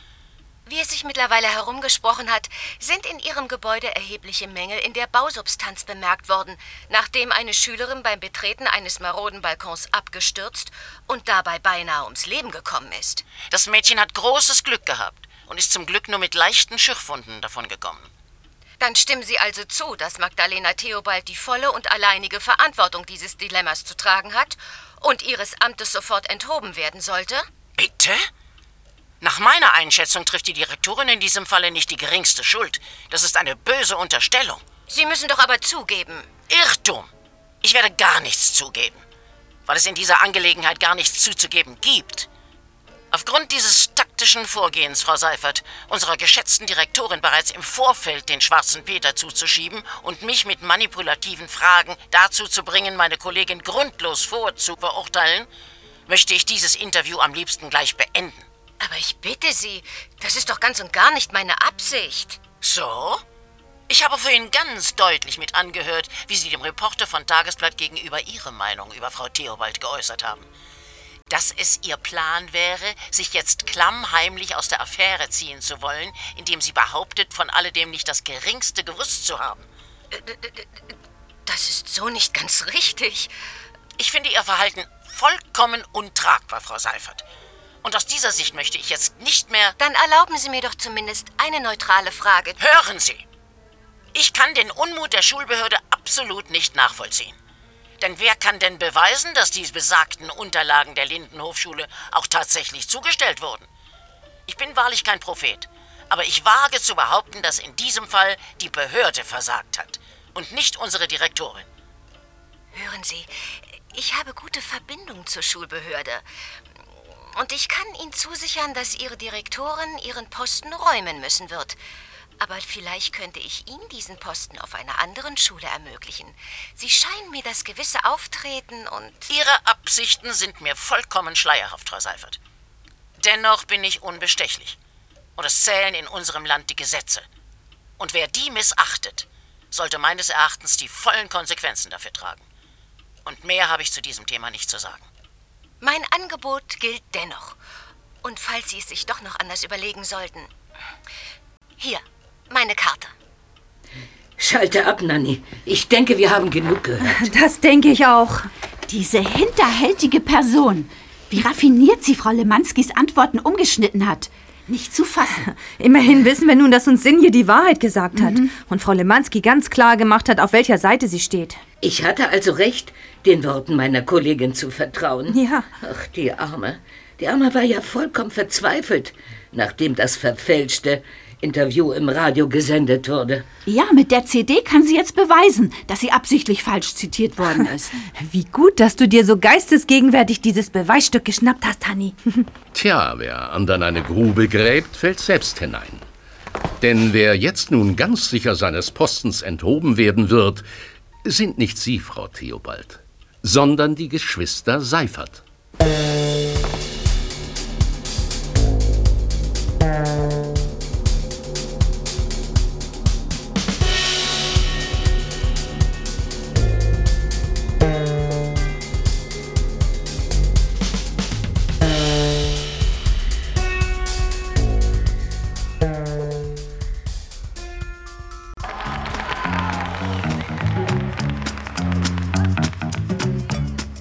Wie es sich mittlerweile herumgesprochen hat, sind in ihrem Gebäude erhebliche Mängel in der Bausubstanz bemerkt worden, nachdem eine Schülerin beim Betreten eines maroden Balkons abgestürzt und dabei beinahe ums Leben gekommen ist. Das Mädchen hat großes Glück gehabt und ist zum Glück nur mit leichten Schürfwunden davongekommen. Dann stimmen Sie also zu, dass Magdalena Theobald die volle und alleinige Verantwortung dieses Dilemmas zu tragen hat und ihres Amtes sofort enthoben werden sollte? Bitte? Nach meiner Einschätzung trifft die Direktorin in diesem Falle nicht die geringste Schuld. Das ist eine böse Unterstellung. Sie müssen doch aber zugeben. Irrtum. Ich werde gar nichts zugeben, weil es in dieser Angelegenheit gar nichts zuzugeben gibt. Aufgrund dieses taktischen Vorgehens, Frau Seifert, unserer geschätzten Direktorin bereits im Vorfeld den schwarzen Peter zuzuschieben und mich mit manipulativen Fragen dazu zu bringen, meine Kollegin grundlos vorzubeurteilen, möchte ich dieses Interview am liebsten gleich beenden. Aber ich bitte Sie, das ist doch ganz und gar nicht meine Absicht. So? Ich habe vorhin ganz deutlich mit angehört, wie Sie dem Reporter von Tagesblatt gegenüber Ihre Meinung über Frau Theobald geäußert haben. Dass es Ihr Plan wäre, sich jetzt klammheimlich aus der Affäre ziehen zu wollen, indem sie behauptet, von alledem nicht das geringste gewusst zu haben. Das ist so nicht ganz richtig. Ich finde Ihr Verhalten vollkommen untragbar, Frau Seifert. Und aus dieser Sicht möchte ich jetzt nicht mehr. Dann erlauben Sie mir doch zumindest eine neutrale Frage. Hören Sie! Ich kann den Unmut der Schulbehörde absolut nicht nachvollziehen. Denn wer kann denn beweisen, dass die besagten Unterlagen der Lindenhofschule auch tatsächlich zugestellt wurden? Ich bin wahrlich kein Prophet, aber ich wage zu behaupten, dass in diesem Fall die Behörde versagt hat und nicht unsere Direktorin. Hören Sie, ich habe gute Verbindung zur Schulbehörde. Und ich kann Ihnen zusichern, dass Ihre Direktorin Ihren Posten räumen müssen wird. Aber vielleicht könnte ich Ihnen diesen Posten auf einer anderen Schule ermöglichen. Sie scheinen mir das gewisse Auftreten und... Ihre Absichten sind mir vollkommen schleierhaft, Frau Seifert. Dennoch bin ich unbestechlich. Und es zählen in unserem Land die Gesetze. Und wer die missachtet, sollte meines Erachtens die vollen Konsequenzen dafür tragen. Und mehr habe ich zu diesem Thema nicht zu sagen. Mein Angebot gilt dennoch. Und falls Sie es sich doch noch anders überlegen sollten. Hier, meine Karte. Schalte ab, Nanni. Ich denke, wir haben genug gehört. Das denke ich auch. Diese hinterhältige Person. Wie raffiniert sie Frau Lemanskis Antworten umgeschnitten hat. Nicht zu fassen. Immerhin wissen wir nun, dass uns Sinje die Wahrheit gesagt hat und Frau Lemanski ganz klar gemacht hat, auf welcher Seite sie steht. Ich hatte also recht, den Worten meiner Kollegin zu vertrauen. Ja. Ach, die Arme. Die Arme war ja vollkommen verzweifelt, nachdem das verfälschte Interview im Radio gesendet wurde. Ja, mit der CD kann sie jetzt beweisen, dass sie absichtlich falsch zitiert worden ist. Wie gut, dass du dir so geistesgegenwärtig dieses Beweisstück geschnappt hast, Hanni. Tja, wer andern eine Grube gräbt, fällt selbst hinein. Denn wer jetzt nun ganz sicher seines Postens enthoben werden wird, sind nicht Sie, Frau Theobald, sondern die Geschwister Seifert.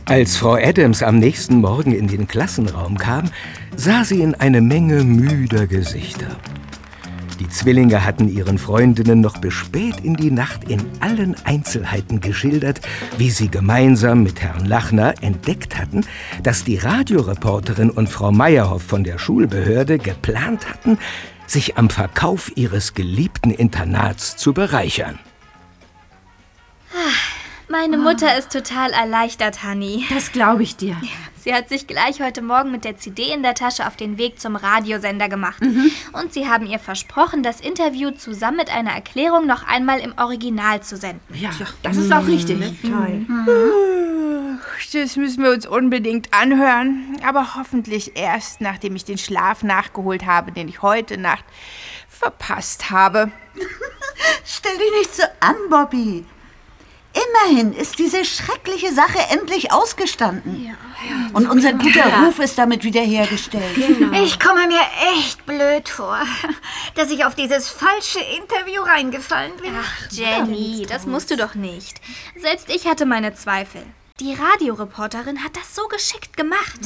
Als Frau Adams am nächsten Morgen in den Klassenraum kam, sah sie in eine Menge müder Gesichter. Die Zwillinge hatten ihren Freundinnen noch bis spät in die Nacht in allen Einzelheiten geschildert, wie sie gemeinsam mit Herrn Lachner entdeckt hatten, dass die Radioreporterin und Frau Meyerhoff von der Schulbehörde geplant hatten, sich am Verkauf ihres geliebten Internats zu bereichern. Meine Mutter ist total erleichtert, Hanni. Das glaube ich dir. Sie hat sich gleich heute Morgen mit der CD in der Tasche auf den Weg zum Radiosender gemacht. Mhm. Und sie haben ihr versprochen, das Interview zusammen mit einer Erklärung noch einmal im Original zu senden. Ja, das ist auch richtig. Toll. Das müssen wir uns unbedingt anhören. Aber hoffentlich erst, nachdem ich den Schlaf nachgeholt habe, den ich heute Nacht verpasst habe. Stell dich nicht so an, Bobby. Immerhin ist diese schreckliche Sache endlich ausgestanden. Und unser guter Ja. Ruf ist damit wiederhergestellt. Ich komme mir echt blöd vor, dass ich auf dieses falsche Interview reingefallen bin. Ach, Jenny, das musst du doch nicht. Selbst ich hatte meine Zweifel. Die Radioreporterin hat das so geschickt gemacht.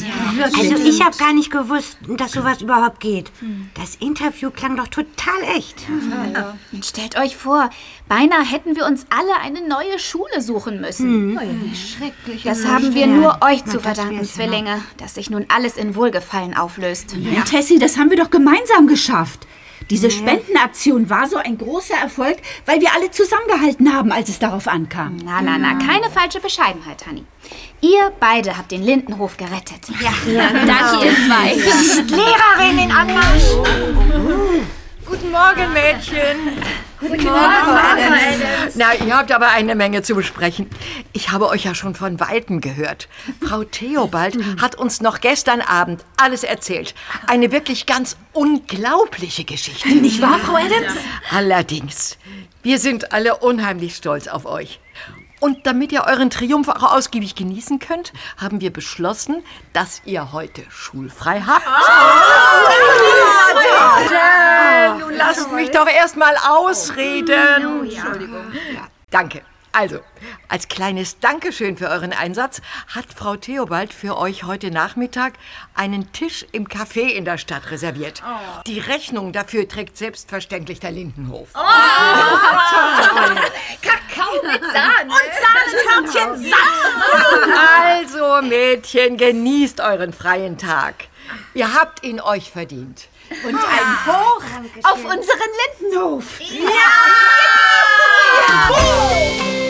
Also ich habe gar nicht gewusst, dass sowas überhaupt geht. Das Interview klang doch total echt. Und stellt euch vor, beinahe hätten wir uns alle eine neue Schule suchen müssen. Mhm. Oh ja, wie schrecklich. Das Ja, haben wir nur euch zu verdanken, ja. Zwillinge, dass sich nun alles in Wohlgefallen auflöst. Ja, Tessie, das haben wir doch gemeinsam geschafft. Diese Spendenaktion war so ein großer Erfolg, weil wir alle zusammengehalten haben, als es darauf ankam. Na, na, na, keine falsche Bescheidenheit, Hanni. Ihr beide habt den Lindenhof gerettet. Ja, danke ihr zwei. Lehrerin in Anmarsch. Guten Morgen, Mädchen. Guten Morgen, Frau Adams. Na, ihr habt aber eine Menge zu besprechen. Ich habe euch ja schon von Weitem gehört. Frau Theobald hat uns noch gestern Abend alles erzählt. Eine wirklich ganz unglaubliche Geschichte. Nicht wahr, Frau Adams? Allerdings. Wir sind alle unheimlich stolz auf euch. Und damit ihr euren Triumph auch ausgiebig genießen könnt, haben wir beschlossen, dass ihr heute schulfrei habt. Bitte, nun lasst mich doch erst mal ausreden. Entschuldigung. Ja, danke. Also, als kleines Dankeschön für euren Einsatz hat Frau Theobald für euch heute Nachmittag einen Tisch im Café in der Stadt reserviert. Die Rechnung dafür trägt selbstverständlich der Lindenhof. Kakao mit Sahne. Und Sahnetörtchen satt. Also, Mädchen, genießt euren freien Tag. Ihr habt ihn euch verdient. Und ein Hoch auf unseren Lindenhof. Du